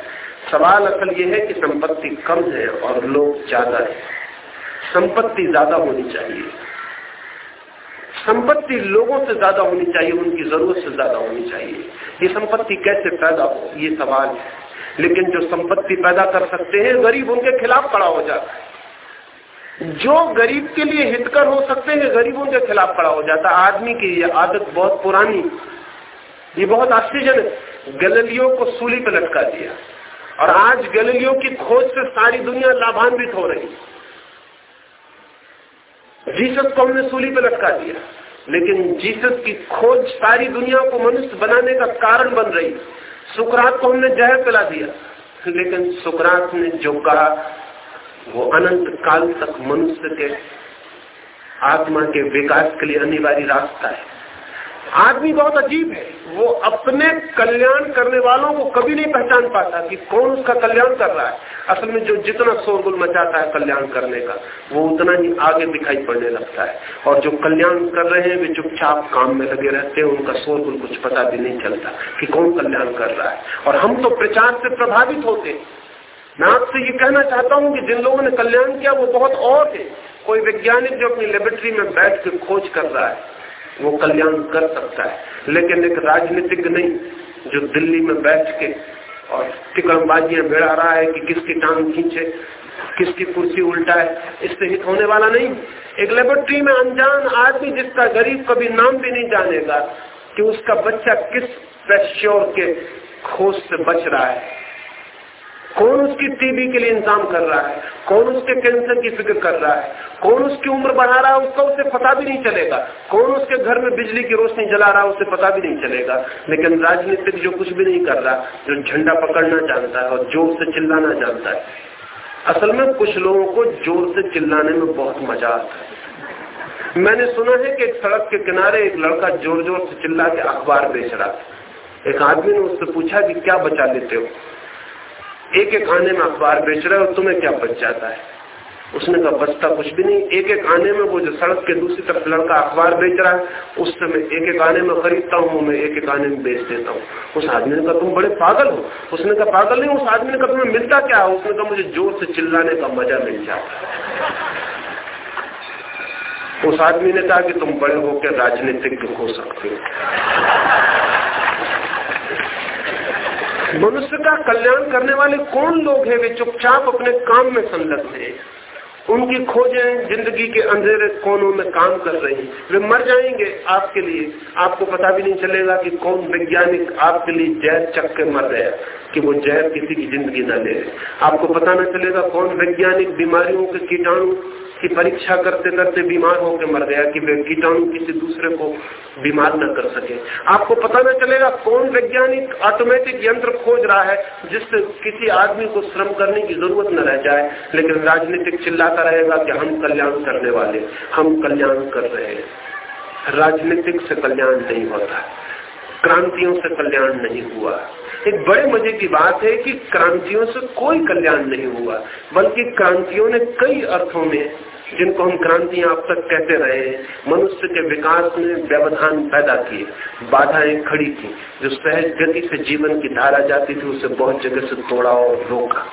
सवाल असल ये है कि संपत्ति कम है और लोग ज़्यादा है। संपत्ति ज़्यादा होनी चाहिए। संपत्ति लोगों से ज़्यादा होनी चाहिए, उनकी ज़रूरत से ज़्यादा होनी चाहिए। ये संपत्ति कैसे पैदा हो? ये सवाल है। लेकिन जो संपत्ति पैदा कर सकते हैं, गरीब उनके खिलाफ खड़ा हो जाता है। जो गरीब के लिए हितकर हो सकते हैं, गरीबों के खिलाफ खड़ा हो जाता। आदमी की ये आदत बहुत पुरानी, ये बहुत आश्चर्यजनक। गैलिलियो को सूली पर लटका दिया। और आज गैलिलियो की खोज से सारी दुनिया लाभान्वित हो रही। जीसस को हमने सूली पर लटका दिया। लेकिन जीसस की खोज सारी दुनिया को मनुष्य बनाने का कारण बन रही। सुकरात को हमने जहर पिला दिया। लेकिन सुकरात ने जो कहा वो अनंत काल तक मनुष्य के आत्मा के विकास के लिए अनिवार्य रास्ता है। आदमी बहुत अजीब है। वो अपने कल्याण करने वालों को कभी नहीं पहचान पाता कि कौन उसका कल्याण कर रहा है। असल में जो जितना शोरगुल मचाता है कल्याण करने का, वो उतना ही आगे दिखाई पड़ने लगता है। और जो कल्याण कर रहे हैं, वे चुपचाप काम में लगे रहते हैं। उनका शोरगुल कुछ पता भी नहीं चलता कि कौन कल्याण कर रहा है। और हम तो प्रचार से प्रभावित होते मैं आपसे ये कहना चाहता हूँ कि जिन लोगों ने कल्याण किया, वो बहुत और थे। कोई वैज्ञानिक जो अपनी लेबोरेटरी में बैठ के खोज कर रहा है, वो कल्याण कर सकता है। लेकिन एक राजनीतिक नहीं, जो दिल्ली में बैठ के और टिकड़बाजियाँ भिड़ा रहा है कि किसकी टांग खींचे, किसकी कुर्सी उल्टा है इससे हित होने वाला नहीं। एक लेबोरेटरी में अनजान आदमी जिसका गरीब कभी नाम भी नहीं जानेगा कि उसका बच्चा किस प्रेश्योर के खोज से बच रहा है। कौन उसकी टीबी के लिए इंतज़ाम कर रहा है? कौन उसके कैंसर की फ़िक्र कर रहा है? कौन उसकी उम्र बढ़ा रहा है, उसका उसे पता भी नहीं चलेगा। कौन उसके घर में बिजली की रोशनी जला रहा है, उसे पता भी नहीं चलेगा। लेकिन राजनीतिक जो कुछ भी नहीं कर रहा, जो झंडा पकड़ना जानता है और ज़ोर से चिल्लाना जानता है। असल में कुछ लोगों को ज़ोर से चिल्लाने में बहुत मज़ा आता है। मैंने सुना है कि एक सड़क के किनारे एक लड़का ज़ोर ज़ोर से चिल्ला के अखबार बेच रहा था। एक आदमी ने उससे पूछा कि क्या बचा लेते हो? एक एक आने में अखबार बेच रहे हो तुम्हें क्या बच जाता है? उसने कहा, बचता कुछ भी नहीं। एक एक आने में वो जो सड़क के दूसरी तरफ़ लड़का अखबार बेच रहा है उससे मैं एक एक आने में खरीदता हूँ मैं एक एक आने में बेच देता हूँ। उस आदमी ने कहा, तुम बड़े पागल हो। उसने कहा, पागल नहीं, उस आदमी ने कहा, तुम्हें मिलता क्या उसने कहा, मुझे ज़ोर से चिल्लाने का मज़ा मिल जाता उस आदमी ने कहा कि तुम बड़े होकर राजनीतिक हो सकते हो? मनुष्य का कल्याण करने वाले कौन लोग हैं? वे चुपचाप अपने काम में संलग्न हैं। उनकी खोजें, ज़िंदगी के अंधेरे कोनों में काम कर रही वे मर जाएँगे आपके लिए। आपको पता भी नहीं चलेगा कि कौन वैज्ञानिक आपके लिए जहर चक के मर गया कि वो जहर किसी की ज़िंदगी न ले आपको पता न चलेगा कौन वैज्ञानिक बीमारियों के कीटाणु की परीक्षा करते करते बीमार होकर मर गया, कि वे कीटाणु किसी दूसरे को बीमार न कर सके। आपको पता न चलेगा, कौन वैज्ञानिक ऑटोमेटिक यंत्र खोज रहा है, जिससे किसी आदमी को श्रम करने की ज़रूरत न रह जाए। लेकिन राजनीतिक चिल्लाता रहेगा कि हम कल्याण करने वाले हम कल्याण कर रहे हैं। राजनीतिक से कल्याण नहीं होता, क्रांतियों से कल्याण नहीं हुआ। एक बड़े मज़े की बात है कि क्रांतियों से कोई कल्याण नहीं हुआ, बल्कि क्रांतियों ने कई अर्थों में, जिनको हम क्रांतियाँ अब तक कहते रहे मनुष्य के विकास में व्यवधान पैदा किए, बाधाएँ खड़ी थी, जो सहज गति से जीवन की धारा जाती थी, उसे बहुत जगह से तोड़ा और रोका।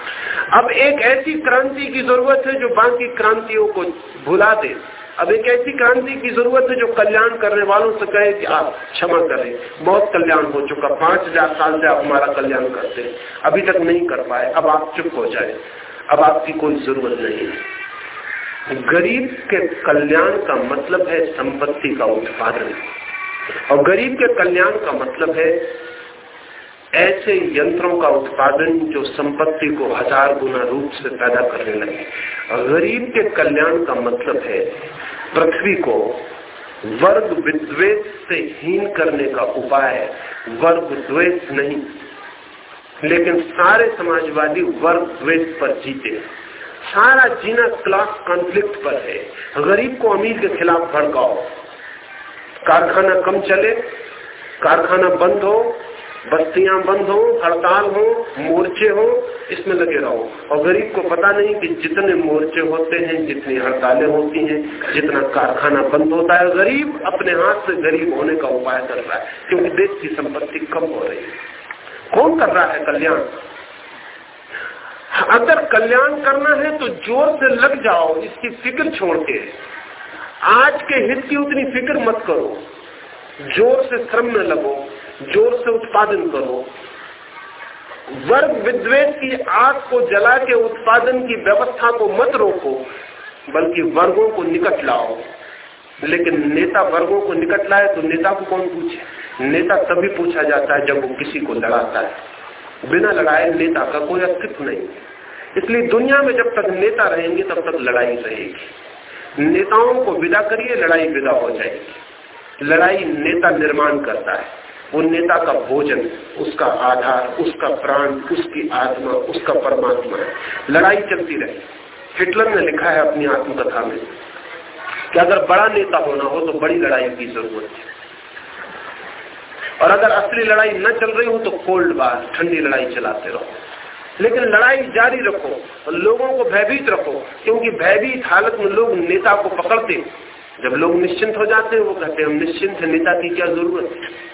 अब एक ऐसी क्रांति की ज़रूरत है जो बाकी क्रांतियों को भुला दे। अब एक ऐसी क्रांति की ज़रूरत है जो कल्याण करने वालों से कहे कि आप क्षमा करें। बहुत कल्याण हो चुका। पाँच हज़ार साल से आप हमारा कल्याण करते अभी तक नहीं कर पाए। अब आप चुप हो जाए। अब आपकी कोई ज़रूरत नहीं है। गरीब के कल्याण का मतलब है संपत्ति का उत्पादन। और गरीब के कल्याण का मतलब है ऐसे यंत्रों का उत्पादन जो संपत्ति को हज़ार गुना रूप से पैदा करने लगे। गरीब के कल्याण का मतलब है, पृथ्वी को वर्ग विद्वेष से हीन करने का उपाय वर्ग द्वेष नहीं, लेकिन सारे समाजवादी वर्ग द्वेष पर जीते सारा जीना क्लास कॉन्फ्लिक्ट पर है। गरीब को अमीर के खिलाफ भड़काओ। कारखाना कम चले, कारखाना बंद हो बस्तियाँ बंद हो, हड़ताल हो, मोर्चे हो, इसमें लगे रहो। और गरीब को पता नहीं कि जितने मोर्चे होते हैं, जितनी हड़तालें होती हैं, जितना कारखाना बंद होता है, गरीब अपने हाथ से गरीब होने का उपाय कर रहा है, क्योंकि देश की संपत्ति कम हो रही है। कौन कर रहा है कल्याण? अगर कल्याण करना है तो ज़ोर से लग जाओ, इसकी फ़िक्र छोड़ के। आज के हित की उतनी फ़िक्र मत करो। ज़ोर से श्रम में लगो। ज़ोर से उत्पादन करो। वर्ग विद्वेष की आग को जला के उत्पादन की व्यवस्था को मत रोको, बल्कि वर्गों को निकट लाओ। लेकिन नेता वर्गों को निकट लाए तो नेता को कौन पूछे? नेता तभी पूछा जाता है जब वो किसी को लड़ाता है। बिना लड़ाए नेता का कोई अस्तित्व नहीं। इसलिए दुनिया में जब तक नेता रहेंगे, तब तक लड़ाई रहेगी। नेताओं को विदा करिए, लड़ाई विदा हो जाएगी। लड़ाई नेता निर्माण करता है। नेता का भोजन, उसका आधार, उसका प्राण, उसकी आत्मा, उसका परमात्मा है। लड़ाई चलती रहे। हिटलर ने लिखा है अपनी आत्मकथा में कि अगर बड़ा नेता होना हो तो बड़ी लड़ाई की ज़रूरत है। और अगर असली लड़ाई न चल रही हो तो कोल्ड बार, ठंडी लड़ाई चलाते रहो। लेकिन लड़ाई जारी रखो और लोगों को भयभीत रखो, क्योंकि भयभीत हालत में लोग नेता को पकड़ते जब लोग निश्चिंत हो जाते हैं, वो कहते हैं, हम निश्चिंत है, नेता की क्या ज़रूरत है?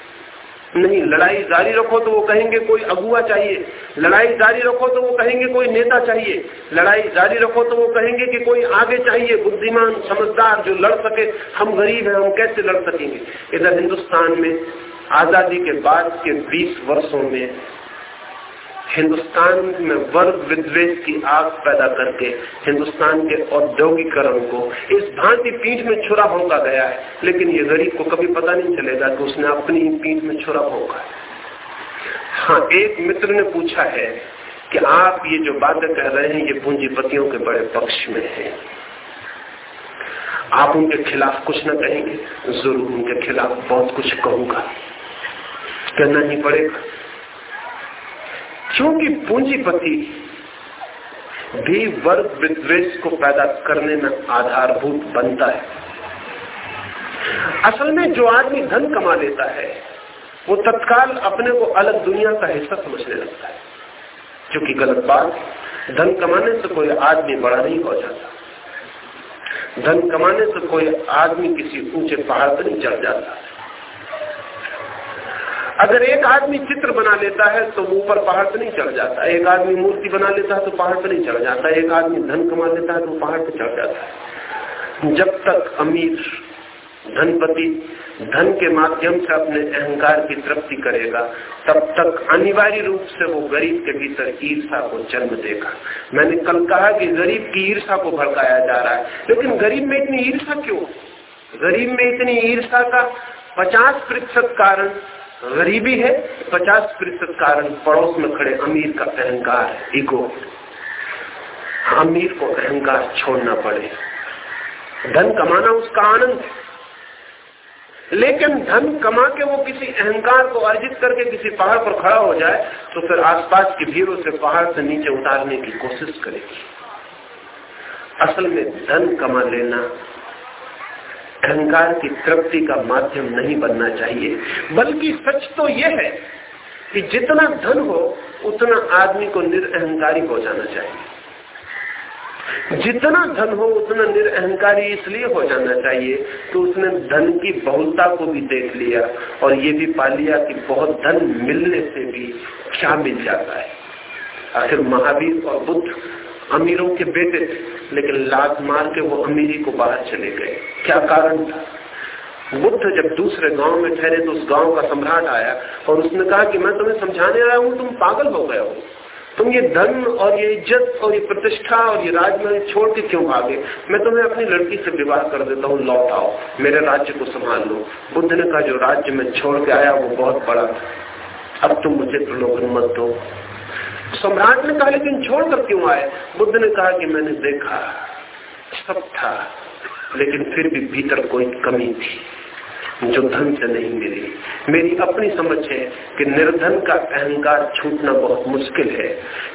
नहीं, लड़ाई जारी रखो तो वो कहेंगे कोई अगुआ चाहिए। लड़ाई जारी रखो तो वो कहेंगे कोई नेता चाहिए। लड़ाई जारी रखो तो वो कहेंगे कि कोई आगे चाहिए। बुद्धिमान, समझदार, जो लड़ सके, हम गरीब हैं, हम कैसे लड़ सकेंगे? इधर हिंदुस्तान में आज़ादी के बाद के 20 वर्षों में हिंदुस्तान में वर्ग विद्वेष की आग पैदा करके, हिंदुस्तान के औद्योगिकरण को, इस भांति पीठ में छुरा भोंका गया है। लेकिन ये गरीब को कभी पता नहीं चलेगा कि उसने अपनी पीठ में छुरा भोंका है हाँ एक मित्र ने पूछा है कि आप ये जो बातें कह रहे हैं, ये पूंजीपतियों के बड़े पक्ष में है। आप उनके खिलाफ कुछ न कहेंगे। ज़रूर उनके खिलाफ बहुत कुछ कहूँगा। कहना ही पड़ेगा। क्योंकि पूंजीपति भी वर्ग विद्वेष को पैदा करने में आधारभूत बनता है। असल में जो आदमी धन कमा लेता है, वो तत्काल अपने को अलग दुनिया का हिस्सा समझने लगता है। क्योंकि गलत बात, धन कमाने से कोई आदमी बड़ा नहीं हो जाता। धन कमाने से कोई आदमी किसी ऊँचे पहाड़ पर नहीं चढ़ जाता। अगर एक आदमी चित्र बना लेता है तो ऊपर पहाड़ पर नहीं चढ़ जाता एक आदमी मूर्ति बना लेता है तो पहाड़ पर नहीं चढ़ जाता एक आदमी धन कमा लेता है तो पहाड़ पर चढ़ जाता है। जब तक अमीर धनपति धन के माध्यम से अपने अहंकार की तृप्ति करेगा, तब तक अनिवार्य रूप से वो गरीब के भीतर ईर्षा को जन्म देगा। मैंने कल कहा कि गरीब की ईर्षा को भड़काया जा रहा है। लेकिन गरीब में इतनी ईर्षा क्यों? गरीब में इतनी ईर्षा का पचास प्रतिशत कारण गरीबी है, पचास प्रतिशत कारण पड़ोस में खड़े अमीर का अहंकार ईगो। अमीर को अहंकार छोड़ना पड़े। धन कमाना उसका आनंद लेकिन धन कमा के वो किसी अहंकार को अर्जित करके किसी पहाड़ पर खड़ा हो जाए तो फिर आसपास की भीड़ों से पहाड़ से नीचे उतारने की कोशिश करेगी। असल में धन कमा लेना अहंकार की तृप्ति का माध्यम नहीं बनना चाहिए। बल्कि सच तो यह है कि जितना धन हो, उतना आदमी को निरअहकारी हो जाना चाहिए। जितना धन हो, उतना निरअहकारी इसलिए हो जाना चाहिए कि उसने धन की बहुलता को भी देख लिया और ये भी पा लिया कि बहुत धन मिलने से भी क्या मिल जाता है। आखिर महावीर और बुद्ध अमीरों के बेटे थे। लेकिन लात मार के वो अमीरी को बाहर चले गए। क्या कारण था? बुद्ध जब दूसरे गाँव में ठहरे तो उस गाँव का सम्राट आया और उसने कहा कि मैं तुम्हें समझाने आया हूँ, तुम पागल हो गए हो। तुम ये धन और ये इज़्ज़त और ये प्रतिष्ठा और ये राजमहल छोड़ के क्यों भागे? मैं तुम्हें अपनी लड़की से विवाह कर देता हूँ, लौट आओ, मेरे राज्य को संभाल लो। बुद्ध ने कहा, जो राज्य में छोड़ के आया, वो बहुत बड़ा था। अब तुम मुझे प्रलोभन मत दो। सम्राट ने कहा, लेकिन छोड़कर क्यों आए? बुद्ध ने कहा कि मैंने देखा, सब था, लेकिन फिर भी भीतर कोई कमी थी। जो धन से नहीं मिली। मेरी अपनी समझ है कि निर्धन का अहंकार छूटना बहुत मुश्किल है,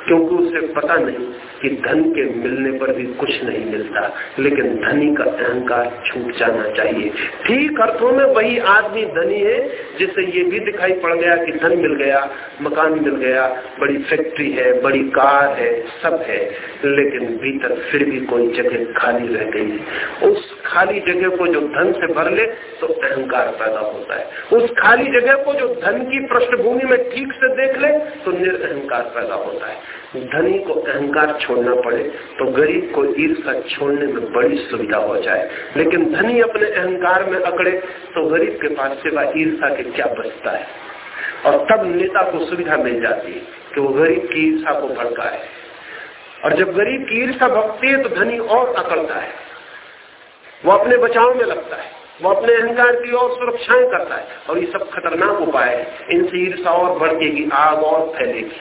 क्योंकि उसे पता नहीं कि धन के मिलने पर भी कुछ नहीं मिलता, लेकिन धनी का अहंकार छूट जाना चाहिए। ठीक अर्थों में वही आदमी धनी है, जिसे ये भी दिखाई पड़ गया कि धन मिल गया, मकान मिल गया, बड़ी फैक्ट्री है, बड़ी कार है, सब है, लेकिन भीतर फिर भी कोई जगह खाली रह गई उस खाली जगह को जो धन से भर ले तो अहंकार पैदा होता है। उस खाली जगह को जो धन की पृष्ठभूमि में ठीक से देख ले तो निरअहकार पैदा होता है। धनी को अहंकार छोड़ना पड़े तो गरीब को ईर्षा छोड़ने में बड़ी सुविधा हो जाए। लेकिन धनी अपने अहंकार में अकड़े तो गरीब के पास सिवा ईर्षा के क्या बचता है? और तब नेता को सुविधा मिल जाती है कि वो गरीब की ईर्षा को भड़काए। और जब गरीब की ईर्षा भगती है तो धनी और अकड़ता है। वो अपने बचाव में लगता है। वो अपने अहंकार की और सुरक्षाएँ करता है। और ये सब खतरनाक उपाय है। इनसे ईर्षा और बढ़ेगी, आग और फैलेगी।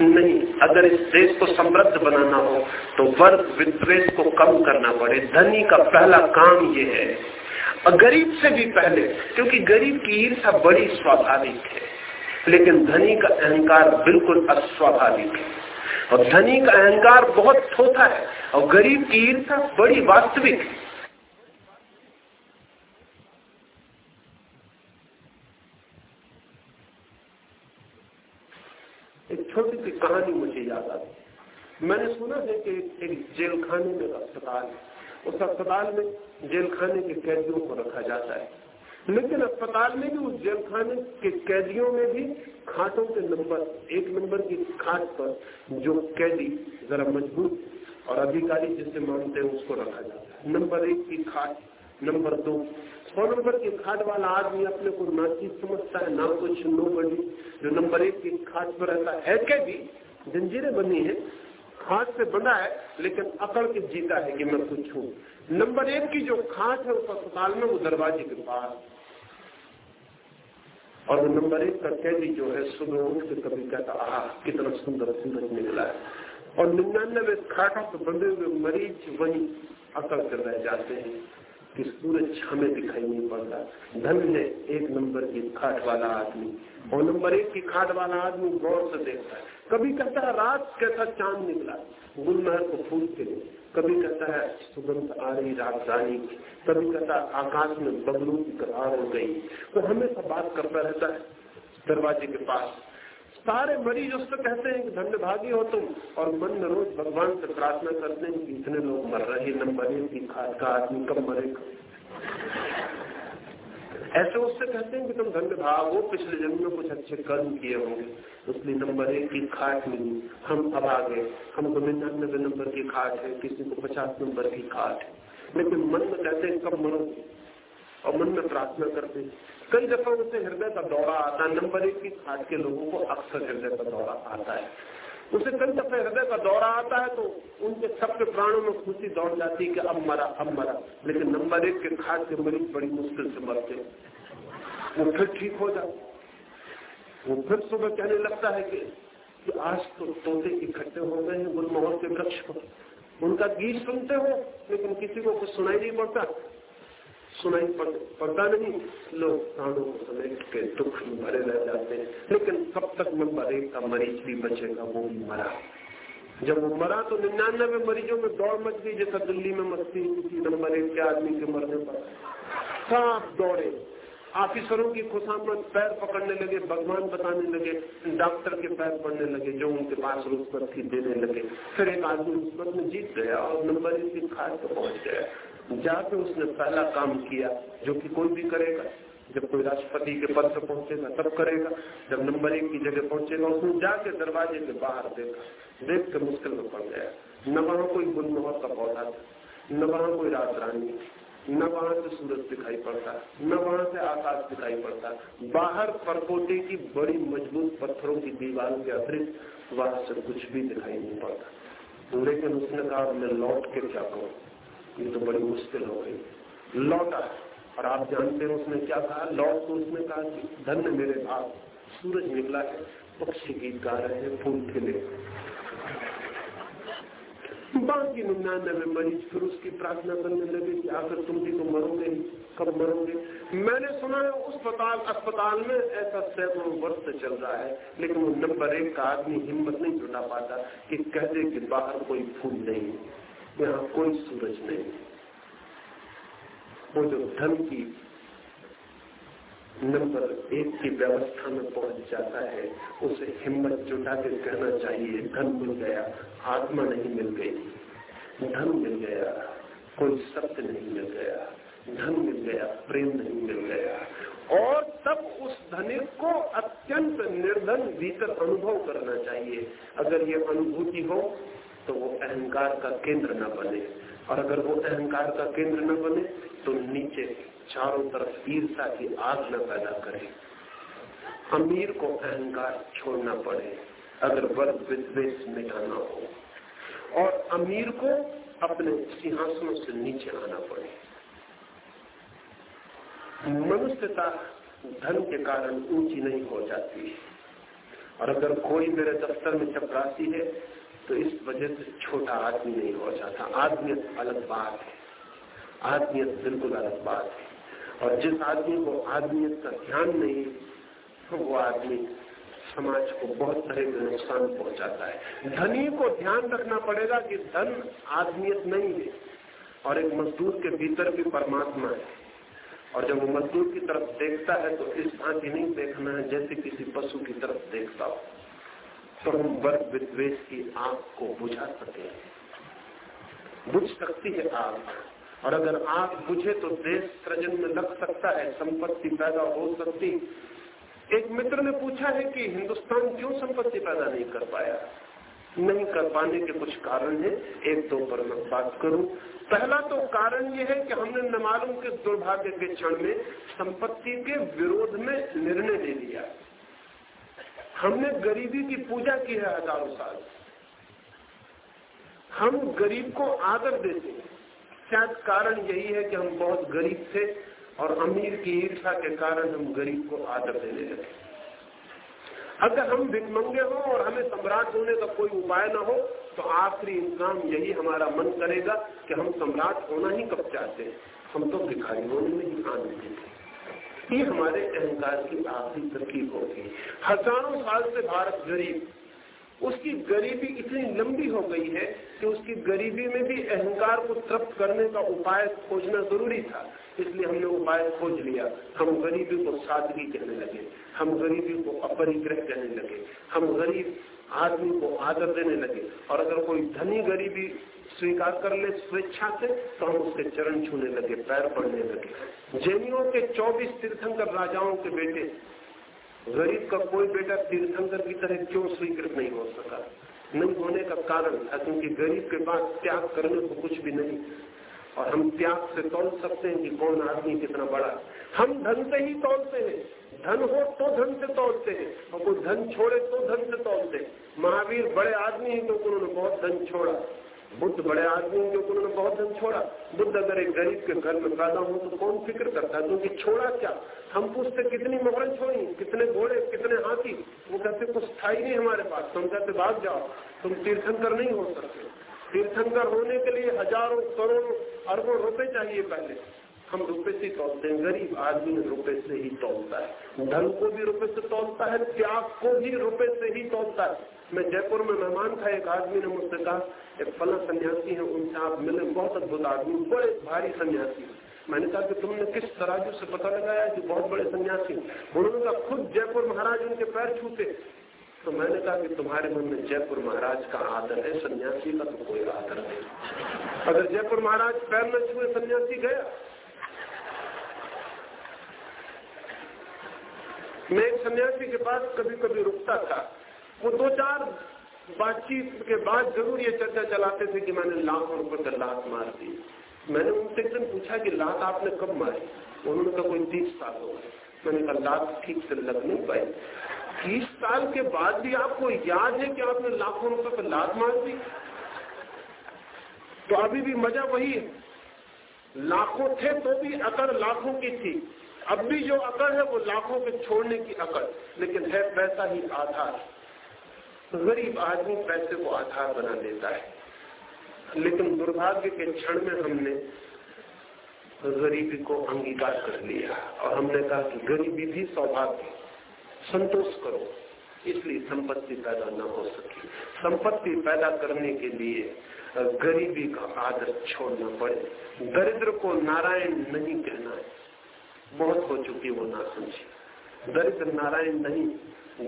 नहीं, अगर इस देश को समृद्ध बनाना हो तो वर्ग विद्वेष को कम करना पड़े। धनी का पहला काम ये है। गरीब से भी पहले, क्योंकि गरीब की ईर्षा बड़ी स्वाभाविक है। लेकिन धनी का अहंकार बिल्कुल अस्वाभाविक है। और धनी का अहंकार बहुत छोटा है। और गरीब की ईर्षा बड़ी वास्तविक है एक छोटी सी कहानी मुझे याद आती मैंने सुना है कि एक जेल खाने में अस्पताल उस अस्पताल में जेल खाने के कैदियों को रखा जाता है। लेकिन अस्पताल में भी, उस जेल खाने के कैदियों में भी खाटों के नंबर, एक नंबर की खाट पर जो कैदी जरा मज़बूत और अधिकारी जिसे मानते हैं, उसको रखा जाता है। नंबर एक की खाट नंबर दो सौ नंबर की खाट वाला आदमी अपने को नाची समझता है, ना कुछ, नो बड़ी। जो नंबर एक की खाट पर रहता है कैदी जंजीरें बनी है खाट से बंधा है, लेकिन अकड़ के जीता है कि मैं कुछ हूँ। नंबर एक की जो खाट है, उस अस्पताल में वो दरवाजे के पास। और वो नंबर एक का कैदी जो है, सुबह उठ के कभी कहता आ कितना सुंदर सुंदर निकला है। और निन्यानवे खाटों पर बंधे हुए मरीज़ वही अकड़ कर रह जाते हैं। कि सूरज हमें दिखाई नहीं पड़ता। धन है एक नंबर की खाट वाला आदमी। और नंबर एक की खाट वाला आदमी गौर से देखता है। कभी कहता है, रात कैसा चाँद निकला? गुलमहर को फूल लिए कभी कहता है, सुगंध आ रही रात की। कभी कहता है, आकाश में बबलू की करार हो गई। वो तो हमेशा बात करता रहता है। दरवाजे के पास सारे मरीज़ उससे कहते हैं कि धन्य भागी हो तुम, और मन में रोज भगवान से प्रार्थना करते हैं कि इतने लोग मर रहे नंबर एक की खाद का आदमी कब मरेगा। ऐसे उससे कहते हैं कि तुम धन्य भाव हो, पिछले जन्म में कुछ अच्छे कर्म किए होंगे। इसलिए नंबर एक की खाट मिली, हम अब आ गए। हमको निन्यानबे नंबर की खाट है, किसी को पचास नंबर की खाट है। लेकिन मन में कहते हैं, कब मरो और मन में प्रार्थना करते हैं कई दफ़ा उसे हृदय का दौरा आता है। नंबर एक की खाट के लोगों को अक्सर हृदय का दौरा आता है। उसे कई दफे हृदय का दौरा आता है तो उनके सबके प्राणों में खुशी दौड़ जाती है कि अब मरा अब मरा। लेकिन नंबर एक के खाद के मरीज़ बड़ी मुश्किल से मरते वो फिर ठीक हो जाते वो फिर सुबह कहने लगता है कि, कि आज तो तोते इकट्ठे हो गए हैं गुलमोहर के वृक्ष पर। उनका गीत सुनते हो लेकिन किसी को कुछ सुनाई नहीं पड़ता। सुनाई पड़ता नहीं। लोग प्राणों को समेट के दुख में भरे रह जाते हैं। लेकिन कब तक एक का मरीज़ भी बचेगा, वो मरा। जब वो मरा तो निन्यानवे मरीजों में दौड़ मच गई, जैसा दिल्ली में मस्ती किसी नंबर एक के आदमी के मरने पर। सब दौड़े। ऑफिसरों की खुशामद पैर पकड़ने लगे, भगवान बताने लगे, डॉक्टर के पैर पड़ने लगे, जो उनके पास रुस्बत थी देने लगे। फिर एक आदमी रुस्बत में जीत गया और नंबर एक की खाद पर पहुँच गया। जाके उसने पहला काम किया, जो कि कोई भी करेगा। जब कोई राष्ट्रपति के पद पर पहुंचेगा, तब करेगा। जब नंबर एक की जगह पहुंचेगा, उसने जाके दरवाजे के बाहर देखा। देख के मुश्किल में पड़ गया। न वहाँ कोई गुलमोहर का पौधा था, न वहाँ कोई रात रानी न वहाँ से सूरज दिखाई पड़ता, न वहाँ से आकाश दिखाई पड़ता। बाहर परकोटे की बड़ी मज़बूत पत्थरों की दीवार के अतिरिक्त वहाँ से कुछ भी दिखाई नहीं पड़ता। लेकिन उसने कहा, मैं लौट के क्या करूँ? ये तो बड़ी मुश्किल हो गई। लौटा, और आप जानते हैं उसने क्या कहा? लौट तो उसने कहा कि धन्य मेरे भाव सूरज निकला है, पक्षी गीत गा रहे हैं, फूल खिले। बाकी निन्यानवे मरीज़ फिर उसकी प्रार्थना करने लगे कि आकर तुम भी तो मरोगे कब मरोगे? मैंने सुना है उस अस्पताल अस्पताल में ऐसा सैकड़ों वर्ष से चल रहा है, लेकिन वो नंबर एक का आदमी हिम्मत नहीं जुटा पाता कि कहते कि बाहर कोई फूल नहीं यहाँ कोई सूरज नहीं। वो जो धन की नंबर एक की व्यवस्था में पहुँच जाता है, उसे हिम्मत जुटा के कहना चाहिए, धन मिल गया, आत्मा नहीं मिल गई। धन मिल गया, कोई सत्य नहीं मिल गया, धन मिल गया, प्रेम नहीं मिल गया। और तब उस धनिक को अत्यंत निर्धन भीतर अनुभव करना चाहिए। अगर ये अनुभूति हो तो वो अहंकार का केंद्र न बने। और अगर वो अहंकार का केंद्र न बने तो नीचे चारों तरफ़ ईर्षा की आग न पैदा करे। अमीर को अहंकार छोड़ना पड़े, अगर वर्ग विद्वेश मिटाना हो। और अमीर को अपने सिंहासनों से नीचे आना पड़े। मनुष्यता धन के कारण ऊँची नहीं हो जाती। और अगर कोई मेरे दफ्तर में चपरासी है तो इस वजह से छोटा आदमी नहीं हो जाता। आदमियत अलग बात है। आदमियत बिल्कुल अलग बात है। और जिस आदमी को आदमियत का ध्यान नहीं तो वो आदमी समाज को बहुत तरह के नुकसान पहुंचाता है। धनी को ध्यान रखना पड़ेगा कि धन आदमियत नहीं है, और एक मजदूर के भीतर भी परमात्मा है। और जब वो मजदूर की तरफ़ देखता है तो इस भांति नहीं देखना है जैसे किसी पशु की तरफ़ देखता हो। तो हम वर्ग विद्वेश की आग को बुझा सके। बुझ सकती है आग और अगर आग बुझे तो देश सृजन में लग सकता है, संपत्ति पैदा हो सकती। एक मित्र ने पूछा है कि हिंदुस्तान क्यों संपत्ति पैदा नहीं कर पाया? नहीं कर पाने के कुछ कारण है। एक दो पर मैं बात करूँ। पहला तो कारण यह है कि हमने न मालूम के दुर्भाग्य के क्षण में संपत्ति के विरोध में निर्णय ले लिया। हमने गरीबी की पूजा की है हज़ारों साल। हम गरीब को आदर देते हैं। शायद कारण यही है कि हम बहुत गरीब थे और अमीर की ईर्षा के कारण हम गरीब को आदर देने लगे। अगर हम भिकमंगे हो और हमें सम्राट होने का कोई उपाय ना हो तो आखिरी इंसान यही हमारा मन करेगा कि हम सम्राट होना ही कब चाहते हैं। हम तो भिखारी होने में ही आनंद थे। ये हमारे अहंकार की आखिरी तरकीब होगी हज़ारों साल से भारत गरीब, उसकी गरीबी इतनी लंबी हो गई है कि उसकी गरीबी में भी अहंकार को तृप्त करने का उपाय खोजना ज़रूरी था। इसलिए हमने उपाय खोज लिया। हम गरीबी को सादगी कहने लगे, हम गरीबी को अपरिग्रह कहने लगे, हम गरीब आदमी को आदर देने लगे। और अगर कोई धनी गरीबी स्वीकार कर ले स्वेच्छा से तो हम उसके चरण छूने लगे, पैर पड़ने लगे। जैनियों के 24 तीर्थंकर राजाओं के बेटे, गरीब का कोई बेटा तीर्थंकर की तरह क्यों स्वीकृत नहीं हो सका? नहीं होने का कारण था, क्योंकि गरीब के पास त्याग करने को कुछ भी नहीं। और हम त्याग से तोल सकते हैं कि कौन आदमी कितना बड़ा। हम धन से ही तोलते हैं। धन हो तो धन से तोलते हैं, और कोई धन छोड़े तो धन से तोलते हैं। महावीर बड़े आदमी हैं, क्योंकि उन्होंने बहुत धन छोड़ा। बुद्ध बड़े आदमी जो उन्होंने बहुत धन छोड़ा। बुद्ध अगर एक गरीब के घर में पैदा हो तो कौन फ़िक्र करता है? क्योंकि छोड़ा क्या? हम पूछते, कितनी मोहरें छोड़ी कितने घोड़े, कितने हाथी? वो कहते, कुछ था ही नहीं हमारे पास। तुम कहते, भाग जाओ। तुम तीर्थंकर नहीं हो सकते। तीर्थंकर होने के लिए हज़ारों, करोड़ों, अरबों रुपए चाहिए पहले। हम रुपए से तोलते हैं। गरीब आदमी रुपए से ही तोलता है। धन को भी रुपए से तोलता है, त्याग को भी रुपए से ही तोलता है। मैं जयपुर में मेहमान था, एक आदमी ने मुझसे कहा, एक फला सन्यासी है, उनसे आप मिले। बहुत अद्भुत आदमी, बड़े भारी सन्यासी। मैंने कहा कि तुमने किस तराजू से पता लगाया कि बहुत बड़े सन्यासी उन्होंने कहा, खुद जयपुर महाराज उनके पैर छूते तो मैंने कहा कि तुम्हारे मन में जयपुर महाराज का आदर है, सन्यासी का तो कोई आदर नहीं। अगर जयपुर महाराज पैर न छुए, सन्यासी गया? मैं एक सन्यासी के पास कभी कभी रुकता था। वो दो चार बातचीत के बाद ज़रूर ये चर्चा चलाते थे कि मैंने लाखों रुपए का लात मार दी। मैंने उनसे एक दिन पूछा कि लात आपने कब मारी? उन्होंने कहा, कोई तीस साल हो गए। मैंने कहा, लात ठीक से लग नहीं पाई। तीस साल के बाद भी आपको याद है कि आपने लाखों रुपए पर लात मार दी? तो अभी भी मज़ा वही है। लाखों थे तो भी अगर लाखों की थी। अब भी जो अकड़ है वो लाखों के छोड़ने की अकड़ लेकिन है पैसा ही आधार। गरीब आदमी पैसे को आधार बना लेता है। लेकिन दुर्भाग्य के क्षण में हमने गरीबी को अंगीकार कर लिया और हमने कहा कि गरीबी भी सौभाग्य संतोष करो, इसलिए संपत्ति पैदा न हो सकी। संपत्ति पैदा करने के लिए गरीबी का आदर छोड़ना पड़े। दरिद्र को नारायण नहीं कहना है। बहुत हो चुकी वो ना समझी दरिद्र नारायण नहीं,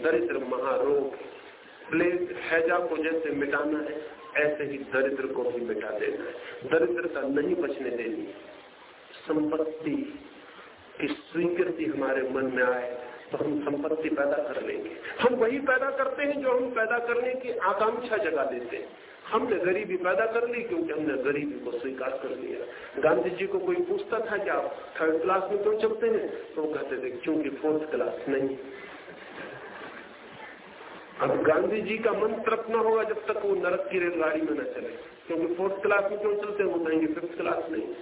दरिद्र महारोग। प्लेग हैजा को जैसे मिटाना है, ऐसे ही दरिद्र को भी मिटा देना है। दरिद्रता नहीं बचने देनी। संपत्ति की स्वीकृति हमारे मन में आए। तो हम संपत्ति पैदा कर लेंगे। हम वही पैदा करते हैं जो हम पैदा करने की आकांक्षा जगा देते हैं। हमने गरीबी पैदा कर ली क्योंकि हमने गरीबी को स्वीकार कर लिया। गांधी जी को कोई पूछता था कि आप थर्ड क्लास में क्यों चलते हैं? तो वो कहते थे क्योंकि फोर्थ क्लास नहीं। अब गांधी जी का मन तृप्त होगा, जब तक वो नरक की रेलगाड़ी में न चले। क्योंकि फोर्थ क्लास में क्यों चलते हैं? वो कहेंगे फिफ्थ क्लास नहीं।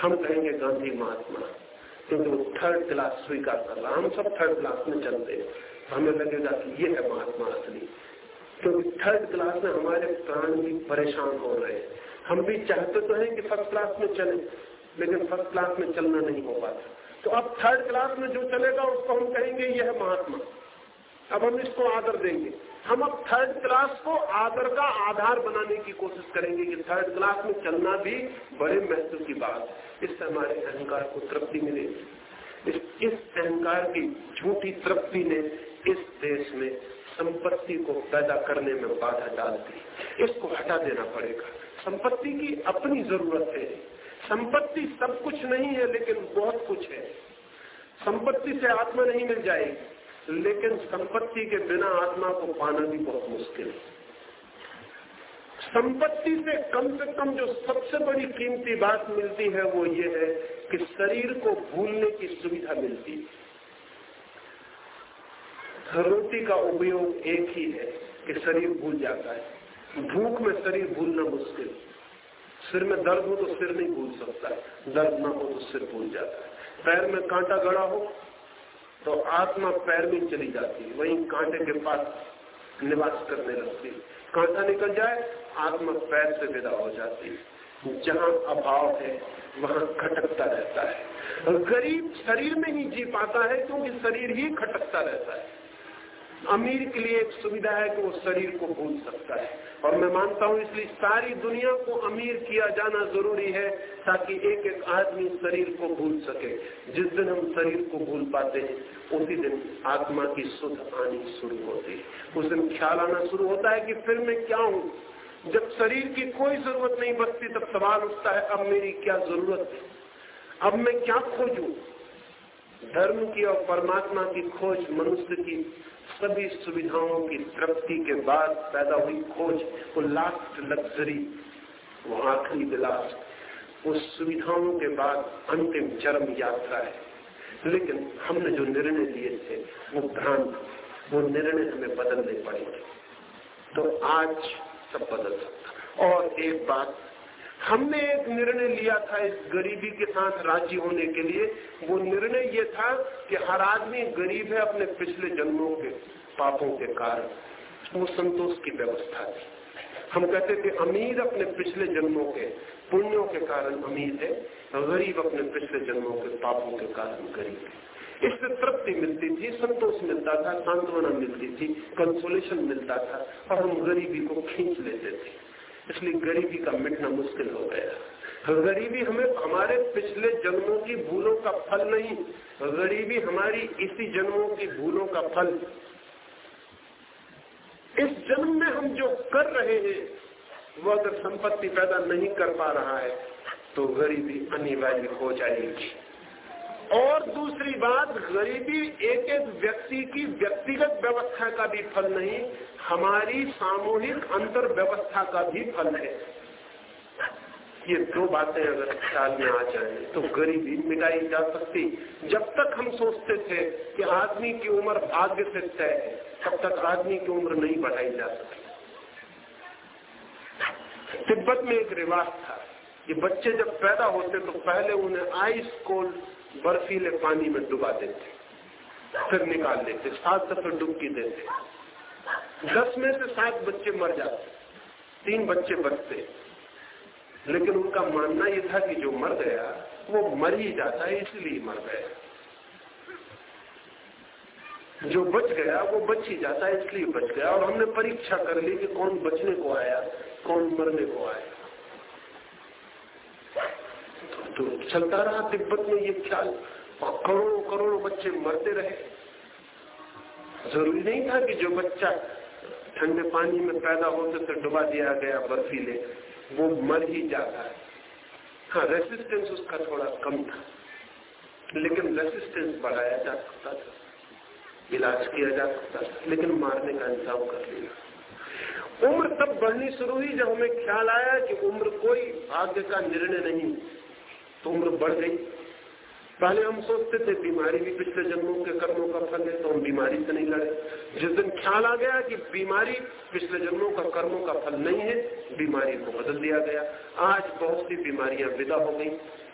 हम कहेंगे, गांधी महात्मा। क्योंकि वो थर्ड क्लास स्वीकार कर रहा हम सब थर्ड क्लास में चलते हैं। हमें लगेगा कि ये है महात्मा असली। क्योंकि थर्ड क्लास में हमारे प्राण भी परेशान हो रहे हैं। हम भी चाहते तो हैं कि फ़र्स्ट क्लास में चले, लेकिन फ़र्स्ट क्लास में चलना नहीं हो पाता। तो अब थर्ड क्लास में जो चलेगा, उसको हम कहेंगे, यह महात्मा। अब हम इसको आदर देंगे। हम अब थर्ड क्लास को आदर का आधार बनाने की कोशिश करेंगे। कि थर्ड क्लास में चलना भी बड़े महत्व की बात इससे हमारे अहंकार को तृप्ति मिलेगी इस, इस अहंकार की झूठी तृप्ति ने इस देश में संपत्ति को पैदा करने में बाधा डालती इसको हटा देना पड़ेगा। संपत्ति की अपनी ज़रूरत है। संपत्ति सब कुछ नहीं है लेकिन बहुत कुछ है। संपत्ति से आत्मा नहीं मिल जाएगी। लेकिन संपत्ति के बिना आत्मा को पाना भी बहुत मुश्किल है। संपत्ति से कम से कम जो सबसे बड़ी कीमती बात मिलती है वो ये है कि शरीर को भूलने की सुविधा मिलती है। रोटी का उपयोग एक ही है कि शरीर भूल जाता है। भूख में शरीर भूलना मुश्किल सिर में दर्द हो तो सिर नहीं भूल सकता दर्द ना हो तो सिर भूल जाता है। पैर में कांटा गड़ा हो तो आत्मा पैर में चली जाती है, वही कांटे के पास निवास करने लगती है। कांटा निकल जाए, आत्मा पैर से विदा हो जाती है। जहाँ अभाव है, वहाँ खटकता रहता है। गरीब शरीर में ही जी पाता है, क्योंकि शरीर ही खटकता रहता है। अमीर के लिए एक सुविधा है कि वो शरीर को भूल सकता है। और मैं मानता हूँ, इसलिए सारी दुनिया को अमीर किया जाना ज़रूरी है ताकि एक एक आदमी शरीर को भूल सके। जिस दिन हम शरीर को भूल पाते हैं, उसी दिन आत्मा की शुद्ध आनी शुरू होती है। उस दिन ख्याल आना शुरू होता है कि फिर मैं क्या हूँ? जब शरीर की कोई ज़रूरत नहीं बचती, तब सवाल उठता है, अब मेरी क्या ज़रूरत है? अब मैं क्या खोजू? धर्म की और परमात्मा की खोज मनुष्य की सभी सुविधाओं की तृप्ति के बाद पैदा हुई खोज, वो लास्ट लग्जरी वो आखिरी विलास। उस सुविधाओं के बाद अंतिम चरम यात्रा है। लेकिन हमने जो निर्णय लिए थे, वो भ्रांत, वो निर्णय हमें बदलने पड़ेंगे तो आज सब बदल सकता और एक बात हमने एक निर्णय लिया था इस गरीबी के साथ राज़ी होने के लिए। वो निर्णय ये था कि हर आदमी गरीब है अपने पिछले जन्मों के पापों के कारण। वो संतोष की व्यवस्था थी। हम कहते थे, अमीर अपने पिछले जन्मों के पुण्यों के कारण अमीर है, गरीब अपने पिछले जन्मों के पापों के कारण गरीब है। इससे तृप्ति मिलती थी, संतोष मिलता था, सांत्वना मिलती थी कंसोलेशन मिलता था और हम गरीबी को खींच लेते थे। इसलिए गरीबी का मिटना मुश्किल हो गया। गरीबी हमें हमारे पिछले जन्मों की भूलों का फल नहीं, गरीबी हमारी इसी जन्मों की भूलों का फल। इस जन्म में हम जो कर रहे हैं, वो अगर संपत्ति पैदा नहीं कर पा रहा है तो गरीबी अनिवार्य हो जाएगी। और दूसरी बात, गरीबी एक एक व्यक्ति की व्यक्तिगत व्यवस्था का भी फल नहीं, हमारी सामूहिक अंतर व्यवस्था का भी फल है। ये दो बातें अगर ख्याल में आ जाए तो गरीबी मिटाई जा सकती। जब तक हम सोचते थे कि आदमी की उम्र भाग्य से तय है, तब तक आदमी की उम्र नहीं बढ़ाई जा सकती। तिब्बत में एक रिवाज था कि बच्चे जब पैदा होते तो पहले उन्हें आइस कोल्ड बर्फीले पानी में डुबा देते, फिर निकाल लेते, सात दफे डुबकी देते। दस में से सात बच्चे मर जाते, तीन बच्चे बचते। लेकिन उनका मानना यह था कि जो मर गया, वो मर ही जाता है, इसलिए मर गया। जो बच गया, वो बच ही जाता है, इसलिए बच गया। और हमने परीक्षा कर ली कि कौन बचने को आया, कौन मरने को आया। तो चलता रहा तिब्बत में ये ख्याल। और करोड़ों करोड़ों बच्चे मरते रहे। ज़रूरी नहीं था कि जो बच्चा ठंडे पानी में पैदा होते तो डुबा दिया गया बर्फीले वो मर ही जाता। है हाँ रेसिस्टेंस उसका थोड़ा कम था। लेकिन रेसिस्टेंस बढ़ाया जा सकता था। इलाज किया जा सकता था, लेकिन मारने का इंतज़ाम कर लिया। उम्र तब बढ़नी शुरू हुई जब हमें ख्याल आया कि उम्र कोई भाग्य का निर्णय नहीं। तो उम्र बढ़ गई। पहले हम सोचते थे, बीमारी भी पिछले जन्मों के कर्मों का फल है तो हम बीमारी से नहीं लड़े। जिस दिन ख्याल आ गया कि बीमारी पिछले जन्मों का कर्मों का फल नहीं है, बीमारी को बदल दिया गया। आज बहुत सी बीमारियाँ विदा हो गई।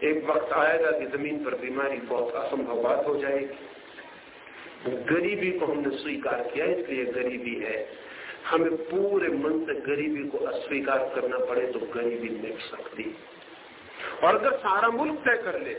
एक वक्त आएगा कि ज़मीन पर बीमारी बहुत असंभव बात हो जाएगी। गरीबी को हमने स्वीकार किया, इसलिए गरीबी है। हमें पूरे मन से गरीबी को अस्वीकार करना पड़े तो गरीबी मिट सकती और अगर सारा मुल्क तय कर ले।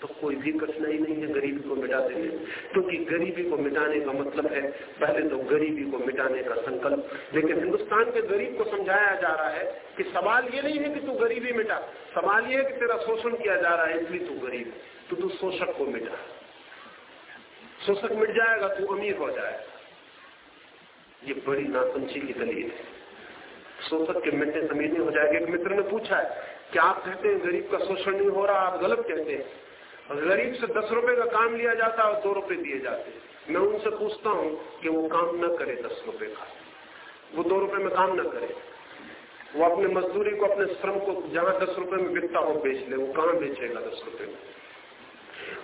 तो कोई भी कठिनाई नहीं है गरीबी को मिटा देने क्योंकि तो गरीबी को मिटाने का मतलब है, पहले तो गरीबी को मिटाने का संकल्प। लेकिन हिंदुस्तान के गरीब को समझाया जा रहा है कि सवाल ये नहीं है कि तू गरीबी मिटा। सवाल ये है कि तेरा शोषण किया जा रहा है, इसलिए तू गरीब। तो तू शोषक को मिटा। शोषक मिट जाएगा, तू अमीर हो जाएगा। ये बड़ी नासमझी की दलील है। शोषक के मिटने जमीनी हो जाएगा। एक मित्र ने पूछा है कि आप कहते हैं गरीब का शोषण नहीं हो रहा, आप गलत कहते हैं। गरीब से दस रुपए का काम लिया जाता है और दो रुपए दिए जाते हैं। मैं उनसे पूछता हूँ कि वो काम न करे दस रुपए का। वो दो रुपए में काम न करे। वो अपने मजदूरी को, अपने श्रम को जहाँ दस रुपए में बिकता हो बेच ले, वो कहाँ बेचेगा दस रुपए में?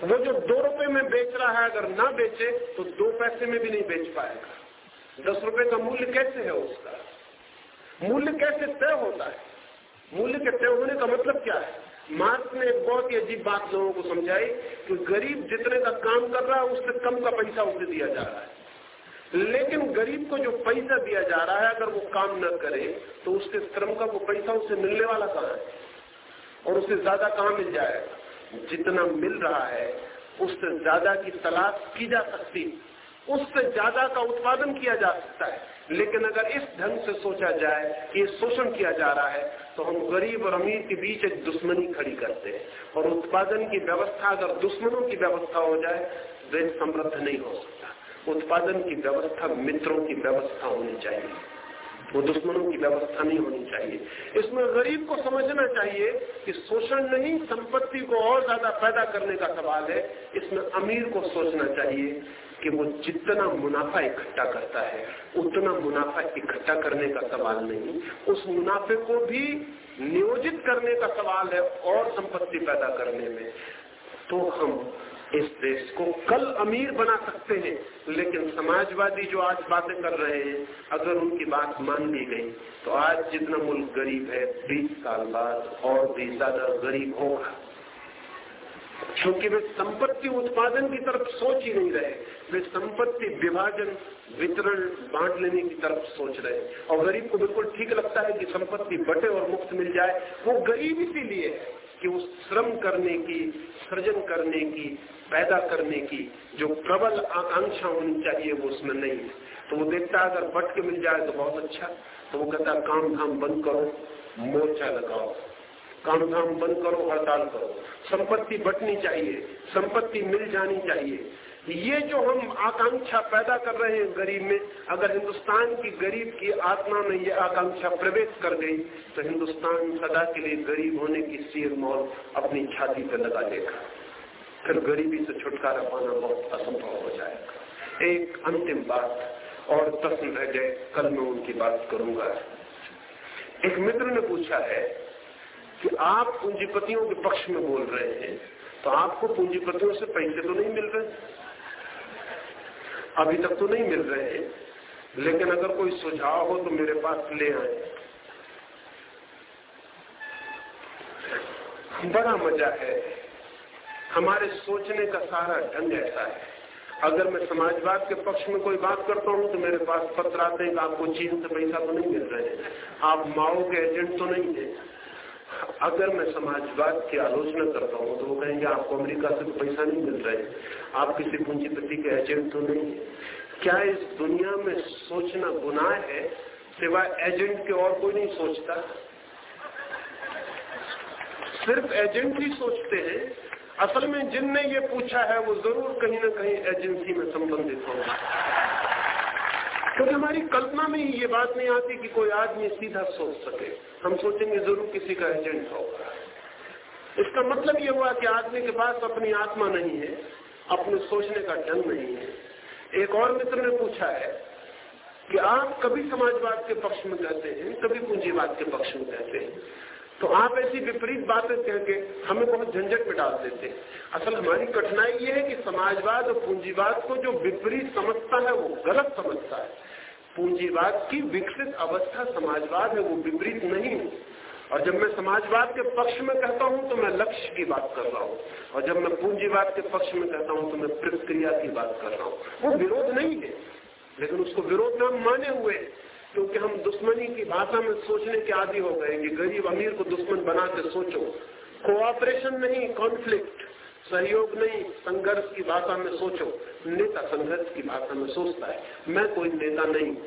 वो जो दो रुपए में बेच रहा है, अगर ना बेचे तो दो पैसे में भी नहीं बेच पाएगा। दस रुपए का मूल्य कैसे है उसका? मूल्य कैसे तय होता है? मूल्य के तय होने का मतलब क्या है? मार्क्स ने एक बहुत ही अजीब बात लोगों को समझाई कि गरीब जितने का काम कर रहा है, उससे कम का पैसा उसे दिया जा रहा है। लेकिन गरीब को जो पैसा दिया जा रहा है, अगर वो काम न करे तो उसके श्रम का वो पैसा उसे मिलने वाला कहाँ है? और उसे ज़्यादा कहाँ मिल जाएगा? जितना मिल रहा है, उससे ज़्यादा की तलाश की जा सकती उससे ज़्यादा का उत्पादन किया जा सकता है। लेकिन अगर इस ढंग से सोचा जाए कि शोषण किया जा रहा है तो हम गरीब और अमीर के बीच एक दुश्मनी खड़ी करते हैं। और उत्पादन की व्यवस्था अगर दुश्मनों की व्यवस्था हो जाए देश समृद्ध नहीं हो सकता। उत्पादन की व्यवस्था मित्रों की व्यवस्था होनी चाहिए। वो दुश्मनों की व्यवस्था नहीं होनी चाहिए। इसमें गरीब को समझना चाहिए कि शोषण नहीं, संपत्ति को और ज़्यादा पैदा करने का सवाल है। इसमें अमीर को सोचना चाहिए कि वो जितना मुनाफा इकट्ठा करता है, उतना मुनाफा इकट्ठा करने का सवाल नहीं, उस मुनाफे को भी नियोजित करने का सवाल है और संपत्ति पैदा करने में। तो हम इस देश को कल अमीर बना सकते हैं, लेकिन समाजवादी जो आज बातें कर रहे हैं, अगर उनकी बात मान ली गई तो आज जितना मुल्क गरीब है, बीस साल बाद और भी ज़्यादा गरीब होगा। क्योंकि वे संपत्ति उत्पादन की तरफ़ सोच ही नहीं रहे। वे संपत्ति विभाजन, वितरण, बांट लेने की तरफ़ सोच रहे और गरीब को बिल्कुल ठीक लगता है कि संपत्ति बटे और मुक्त मिल जाए। वो गरीब इसीलिए कि उस श्रम करने की, सृजन करने की, पैदा करने की जो प्रबल आकांक्षा होनी चाहिए, वो उसमें नहीं है। तो वो देखता है, अगर बट के मिल जाए तो बहुत अच्छा। तो वो कहता काम धाम बंद करो, मोर्चा लगाओ। काम धाम बंद करो, हड़ताल करो। संपत्ति बटनी चाहिए, संपत्ति मिल जानी चाहिए। ये जो हम आकांक्षा पैदा कर रहे हैं गरीब में, अगर हिंदुस्तान की गरीब की आत्मा में ये आकांक्षा प्रवेश कर गई तो हिंदुस्तान सदा के लिए गरीब होने की सिर मोल अपनी छाती पर लगा देगा। फिर गरीबी से छुटकारा पाना बहुत असंभव हो जाएगा। एक अंतिम बात, और प्रश्न रह गए, कल मैं उनकी बात करूँगा। एक मित्र ने पूछा है कि आप पूंजीपतियों के पक्ष में बोल रहे हैं तो आपको पूंजीपतियों से पैसे तो नहीं मिल रहे अभी तक तो नहीं मिल रहे लेकिन अगर कोई सुझाव हो तो मेरे पास ले आए। बड़ा मज़ा है। हमारे सोचने का सारा ढंग ऐसा है। अगर मैं समाजवाद के पक्ष में कोई बात करता हूँ तो मेरे पास पत्र आते हैं आपको चीन से पैसा तो नहीं मिल रहे आप माओ के एजेंट तो नहीं है। अगर मैं समाजवाद की आलोचना करता हूँ तो वो कहेंगे, आपको अमेरिका से तो पैसा नहीं मिल रहा है। आप किसी पूंजीपति के एजेंट तो नहीं क्या इस दुनिया में सोचना गुनाह है? सिवाय एजेंट के और कोई नहीं सोचता। सिर्फ़ एजेंट ही सोचते हैं। असल में जिनने ये पूछा है, वो ज़रूर कहीं ना कहीं एजेंसी में संबंधित होगा। क्योंकि हमारी कल्पना में ही ये बात नहीं आती कि कोई आदमी सीधा सोच सके। हम सोचेंगे, ज़रूर किसी का एजेंट होगा। इसका मतलब ये हुआ कि आदमी के पास अपनी आत्मा नहीं है, अपने सोचने का ढंग नहीं है। एक और मित्र ने पूछा है कि आप कभी समाजवाद के पक्ष में कहते हैं, कभी पूंजीवाद के पक्ष में कहते हैं? तो आप ऐसी विपरीत बातें कह के हमें बहुत झंझट में डाल देते असल हमारी कठिनाई ये है कि समाजवाद और पूंजीवाद को जो विपरीत समझता है, वो गलत समझता है। पूंजीवाद की विकसित अवस्था समाजवाद है, वो विपरीत नहीं है। और जब मैं समाजवाद के पक्ष में कहता हूँ तो मैं लक्ष्य की बात कर रहा हूँ। और जब मैं पूंजीवाद के पक्ष में कहता हूँ तो मैं प्रक्रिया की बात कर रहा हूँ। वो विरोध नहीं है, लेकिन उसको विरोध में माने हुए क्योंकि हम दुश्मनी की भाषा में सोचने के आदि हो गए कि गरीब अमीर को दुश्मन बना के सोचो। कोऑपरेशन नहीं कॉन्फ्लिक्ट सहयोग नहीं, संघर्ष की भाषा में सोचो। नेता संघर्ष की भाषा में सोचता है। मैं कोई नेता नहीं।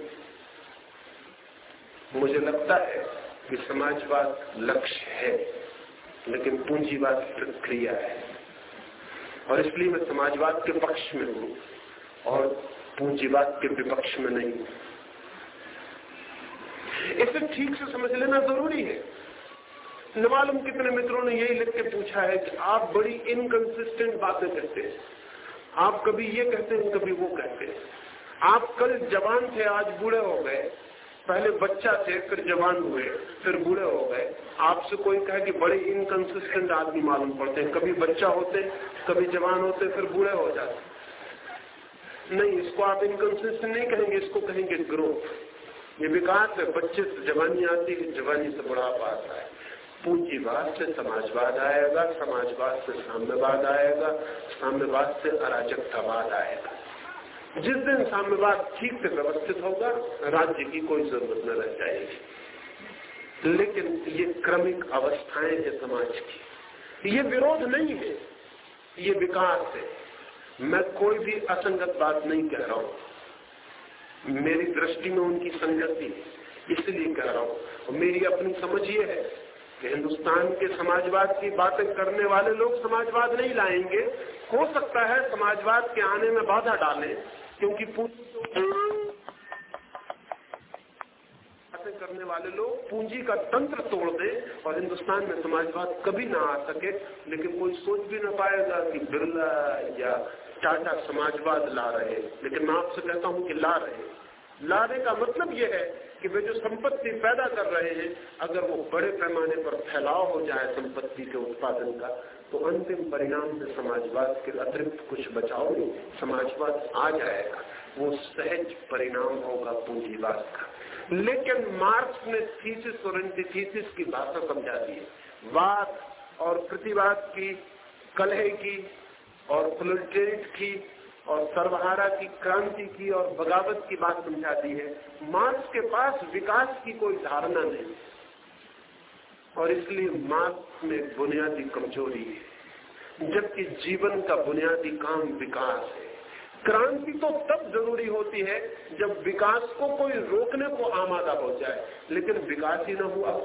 मुझे लगता है कि समाजवाद लक्ष्य है, लेकिन पूंजीवाद प्रक्रिया है। और इसलिए मैं समाजवाद के पक्ष में हूँ और पूंजीवाद के विपक्ष में नहीं। इसे ठीक से समझ लेना ज़रूरी है। न मालूम कितने मित्रों ने यही लिख के पूछा है कि आप बड़ी इनकंसिस्टेंट बातें करते हैं। आप कभी ये कहते हैं, कभी वो कहते हैं। आप कल जवान थे, आज बूढ़े हो गए। पहले बच्चा थे, फिर जवान हुए, फिर बूढ़े हो गए। आपसे कोई कहे कि बड़े इनकंसिस्टेंट आदमी मालूम पड़ते हैं। कभी बच्चा होते, कभी जवान होते, फिर बूढ़े हो जाते। नहीं, इसको आप इनकंसिस्टेंट नहीं कहेंगे, इसको कहेंगे ग्रोथ ये विकास है बच्चे से जवानी आती है, जवानी से बुढ़ापा आता है। पूंजीवाद से समाजवाद आएगा, समाजवाद से साम्यवाद आएगा, साम्यवाद से अराजकतावाद आएगा। जिस दिन साम्यवाद ठीक से व्यवस्थित होगा, राज्य की कोई ज़रूरत न रह जाएगी। लेकिन ये क्रमिक अवस्थाएँ है समाज की। ये विरोध नहीं है, ये विकास है। मैं कोई भी असंगत बात नहीं कह रहा हूँ। मेरी दृष्टि में उनकी संगति। इसलिए कह रहा हूँ मेरी अपनी समझ ये है कि हिंदुस्तान के समाजवाद की बातें करने वाले लोग समाजवाद नहीं लाएँगे। हो सकता है समाजवाद के आने में बाधा डालें, क्योंकि बातें करने वाले लोग पूंजी का तंत्र तोड़ दे, और हिंदुस्तान में समाजवाद कभी ना आ सके, लेकिन कोई सोच भी ना पाएगा कि बिरला या टाटा समाजवाद ला रहे, लेकिन मैं आपसे कहता हूँ कि ला रहे। लाने का मतलब यह है कि वे जो संपत्ति पैदा कर रहे हैं, अगर वो बड़े पैमाने पर फैलाव हो जाए संपत्ति के उत्पादन का तो अंतिम परिणाम से समाजवाद के अतिरिक्त कुछ बचाव नहीं, समाजवाद आ जाएगा। वो सहज परिणाम होगा पूंजीवाद का। लेकिन मार्क्स ने थीसिस और एंटीथीसिस की भाषा समझा दी है। वाद और प्रतिवाद की, कलह की और प्रोलेटेरिएट की और सर्वहारा की, क्रांति की और बगावत की बात समझाती है। मार्क्स के पास विकास की कोई धारणा नहीं। और इसलिए मार्क्स में बुनियादी कमज़ोरी है, जबकि जीवन का बुनियादी काम विकास है। क्रांति तो तब ज़रूरी होती है जब विकास को कोई रोकने को आमादा हो जाए, लेकिन विकास ही ना हुआ।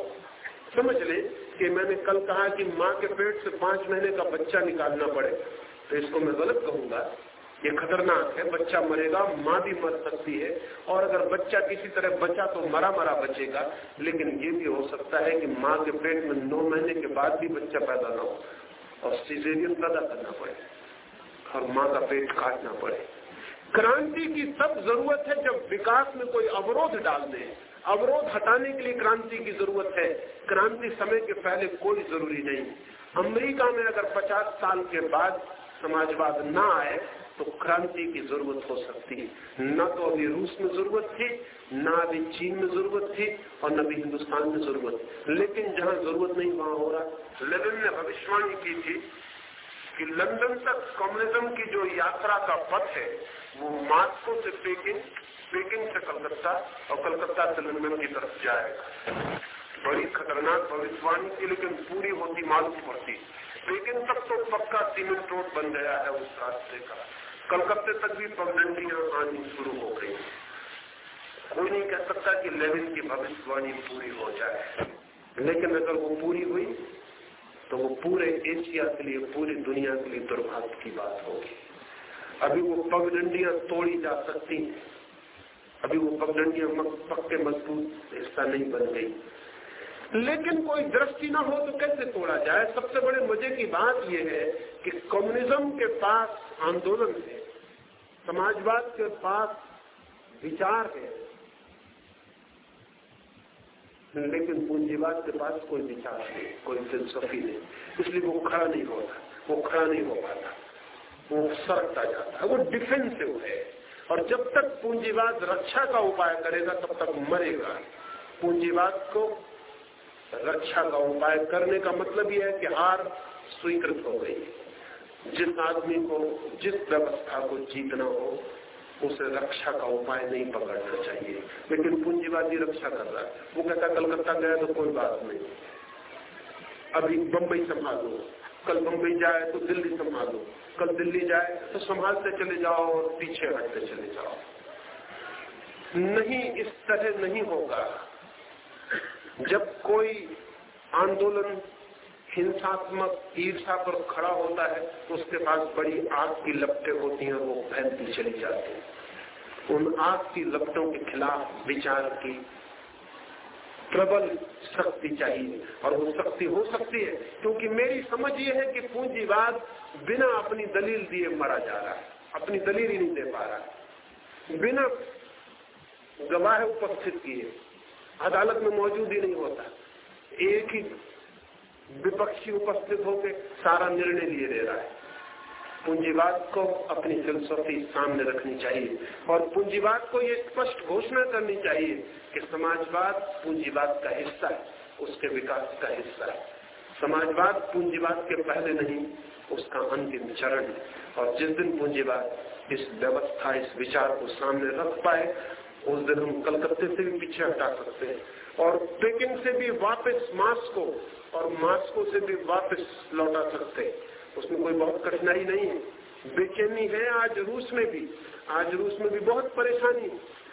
समझ ले कि मैंने कल कहा कि माँ के पेट से पाँच महीने का बच्चा निकालना पड़े। तो इसको मैं गलत कहूँगा। ये खतरनाक है, बच्चा मरेगा, माँ भी मर सकती है, और अगर बच्चा किसी तरह बचा तो मरा मरा बचेगा। लेकिन ये भी हो सकता है कि माँ के पेट में नौ महीने के बाद भी बच्चा पैदा ना हो, और सीजेरियन पैदा करना पड़े, और माँ का पेट काटना पड़े। क्रांति की तब ज़रूरत है जब विकास में कोई अवरोध डाल दे। अवरोध हटाने के लिए क्रांति की ज़रूरत है। क्रांति समय के पहले कोई ज़रूरी नहीं। अमेरिका में अगर 50 साल के बाद समाजवाद ना आए तो क्रांति की ज़रूरत हो सकती है। न तो अभी रूस में ज़रूरत थी, न अभी चीन में ज़रूरत थी, और न भी हिंदुस्तान में ज़रूरत लेकिन जहाँ ज़रूरत नहीं, वहाँ हो रहा। लेविन ने भविष्यवाणी की थी कि लंदन तक कम्युनिज्म की जो यात्रा का पथ है, वो मास्को से पेकिंग पेकिंग से कलकत्ता और कलकत्ता से लंदन की तरफ़ जाएगा। बड़ी खतरनाक भविष्यवाणी थी, लेकिन पूरी होती मालूम पड़ती। लेकिन तब तो पक्का सीमेंट रोड बन गया है उस रास्ते का। कलकत्ते तक भी पगडंडियाँ आनी शुरू हो गई। कोई नहीं कह सकता कि लेविन की भविष्यवाणी पूरी हो जाए। लेकिन अगर वो पूरी हुई तो वो पूरे एशिया के लिए, पूरी दुनिया के लिए दुर्भाग्य की बात होगी। अभी वो पगडंडियाँ तोड़ी जा सकती अभी वो पगडंडियाँ पक्के मज़बूत हिस्सा नहीं बन गई। लेकिन कोई दृष्टि ना हो तो कैसे तोड़ा जाए? सबसे बड़े मज़े की बात यह है कि कम्युनिज्म के पास आंदोलन है, समाजवाद के पास विचार है, लेकिन पूंजीवाद के पास कोई विचार नहीं, कोई फिलोसफी नहीं। इसलिए वो खड़ा नहीं होता वो खड़ा नहीं हो पाता, वो सरकता जाता है, वो डिफेंसिव है। और जब तक पूंजीवाद रक्षा का उपाय करेगा, तब तक मरेगा। पूंजीवाद को रक्षा का उपाय करने का मतलब यह है कि हार स्वीकृत हो गई। जिस आदमी को, जिस व्यवस्था को जीतना हो, उसे रक्षा का उपाय नहीं पकड़ना चाहिए। लेकिन पूंजीवादी रक्षा कर रहा है। वो कहता, कलकत्ता गया तो कोई बात नहीं। अभी बम्बई संभालो। कल बम्बई जाए तो दिल्ली संभालो। कल दिल्ली जाए तो संभालते चले जाओ और पीछे हटते चले जाओ। नहीं, इस तरह नहीं होगा। जब कोई आंदोलन हिंसात्मक ईर्षा पर खड़ा होता है तो उसके पास बड़ी आग की लपटें होती हैं वो फैलती चली जाती है। उन आग की लपटों के खिलाफ विचार की प्रबल शक्ति चाहिए, और वो शक्ति हो सकती है, क्योंकि मेरी समझ ये है कि पूंजीवाद बिना अपनी दलील दिए मरा जा रहा है, अपनी दलील ही नहीं दे पा रहा है। बिना गवाह उपस्थित किए। अदालत में मौजूद ही नहीं होता। एक ही विपक्षी उपस्थित होकर सारा निर्णय लिए दे रहा है। पूंजीवाद को अपनी फिलोसफी सामने रखनी चाहिए और पूंजीवाद को ये स्पष्ट घोषणा करनी चाहिए कि समाजवाद पूंजीवाद का हिस्सा है, उसके विकास का हिस्सा है। समाजवाद पूंजीवाद के पहले नहीं, उसका अंतिम चरण है। और जिस दिन पूंजीवाद इस व्यवस्था, इस विचार को सामने रख पाए उस दिन हम कलकत्ते से भी पीछे हटा सकते हैं। और पेकिंग से भी वापस मास्को और मास्को से भी वापस लौटा सकते हैं। उसमें कोई बहुत कठिनाई नहीं है। बेचैनी है आज रूस में भी। आज रूस में भी बहुत परेशानी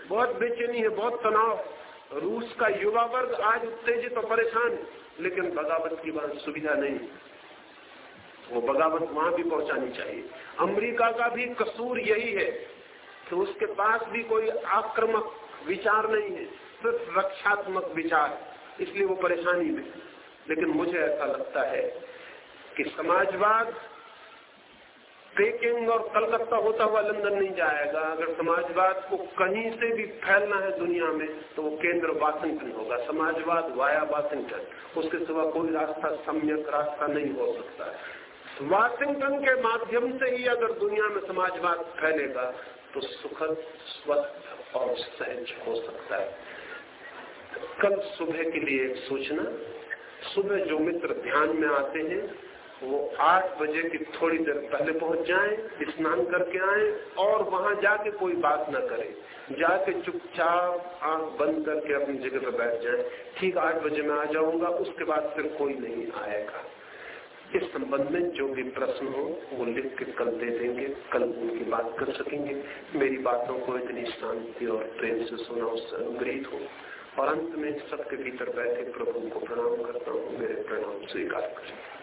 बहुत बेचैनी है, बहुत तनाव। रूस का युवा वर्ग आज उत्तेजित और परेशान लेकिन बगावत की बात सुविधा नहीं वो बगावत वहाँ भी पहुंचानी चाहिए। अमेरिका का भी कसूर यही है कि उसके पास भी कोई आक्रमक विचार नहीं है, सिर्फ़ रक्षात्मक विचार। इसलिए वो परेशानी में लेकिन मुझे ऐसा लगता है कि समाजवाद पेकिंग और कलकत्ता होता हुआ लंदन नहीं जाएगा। अगर समाजवाद को कहीं से भी फैलना है दुनिया में तो वो केंद्र वाशिंगटन होगा। समाजवाद वाया वाशिंगटन। उसके सिवा कोई रास्ता सम्यक रास्ता नहीं हो सकता। वाशिंगटन के माध्यम से ही अगर दुनिया में समाजवाद फैलेगा तो सुखद स्वस्थ और सहज हो सकता है। कल सुबह के लिए एक सूचना। सुबह जो मित्र ध्यान में आते हैं वो आठ बजे की थोड़ी देर पहले पहुँच जाएँ, स्नान करके आए और वहाँ जाके कोई बात ना करें। जाके चुपचाप आँख बंद करके अपनी जगह पर बैठ जाए। ठीक आठ बजे मैं आ जाऊँगा उसके बाद फिर कोई नहीं आएगा। इस संबंध में जो भी प्रश्न हो, वो लिख के कल दे देंगे। कल उनकी बात कर सकेंगे। मेरी बातों को इतनी शांति और प्रेम से सुना, उससे अनुग्रहित हो। और अंत में सबके भीतर बैठे प्रभु को प्रणाम करता हूँ। मेरे प्रणाम स्वीकार करें।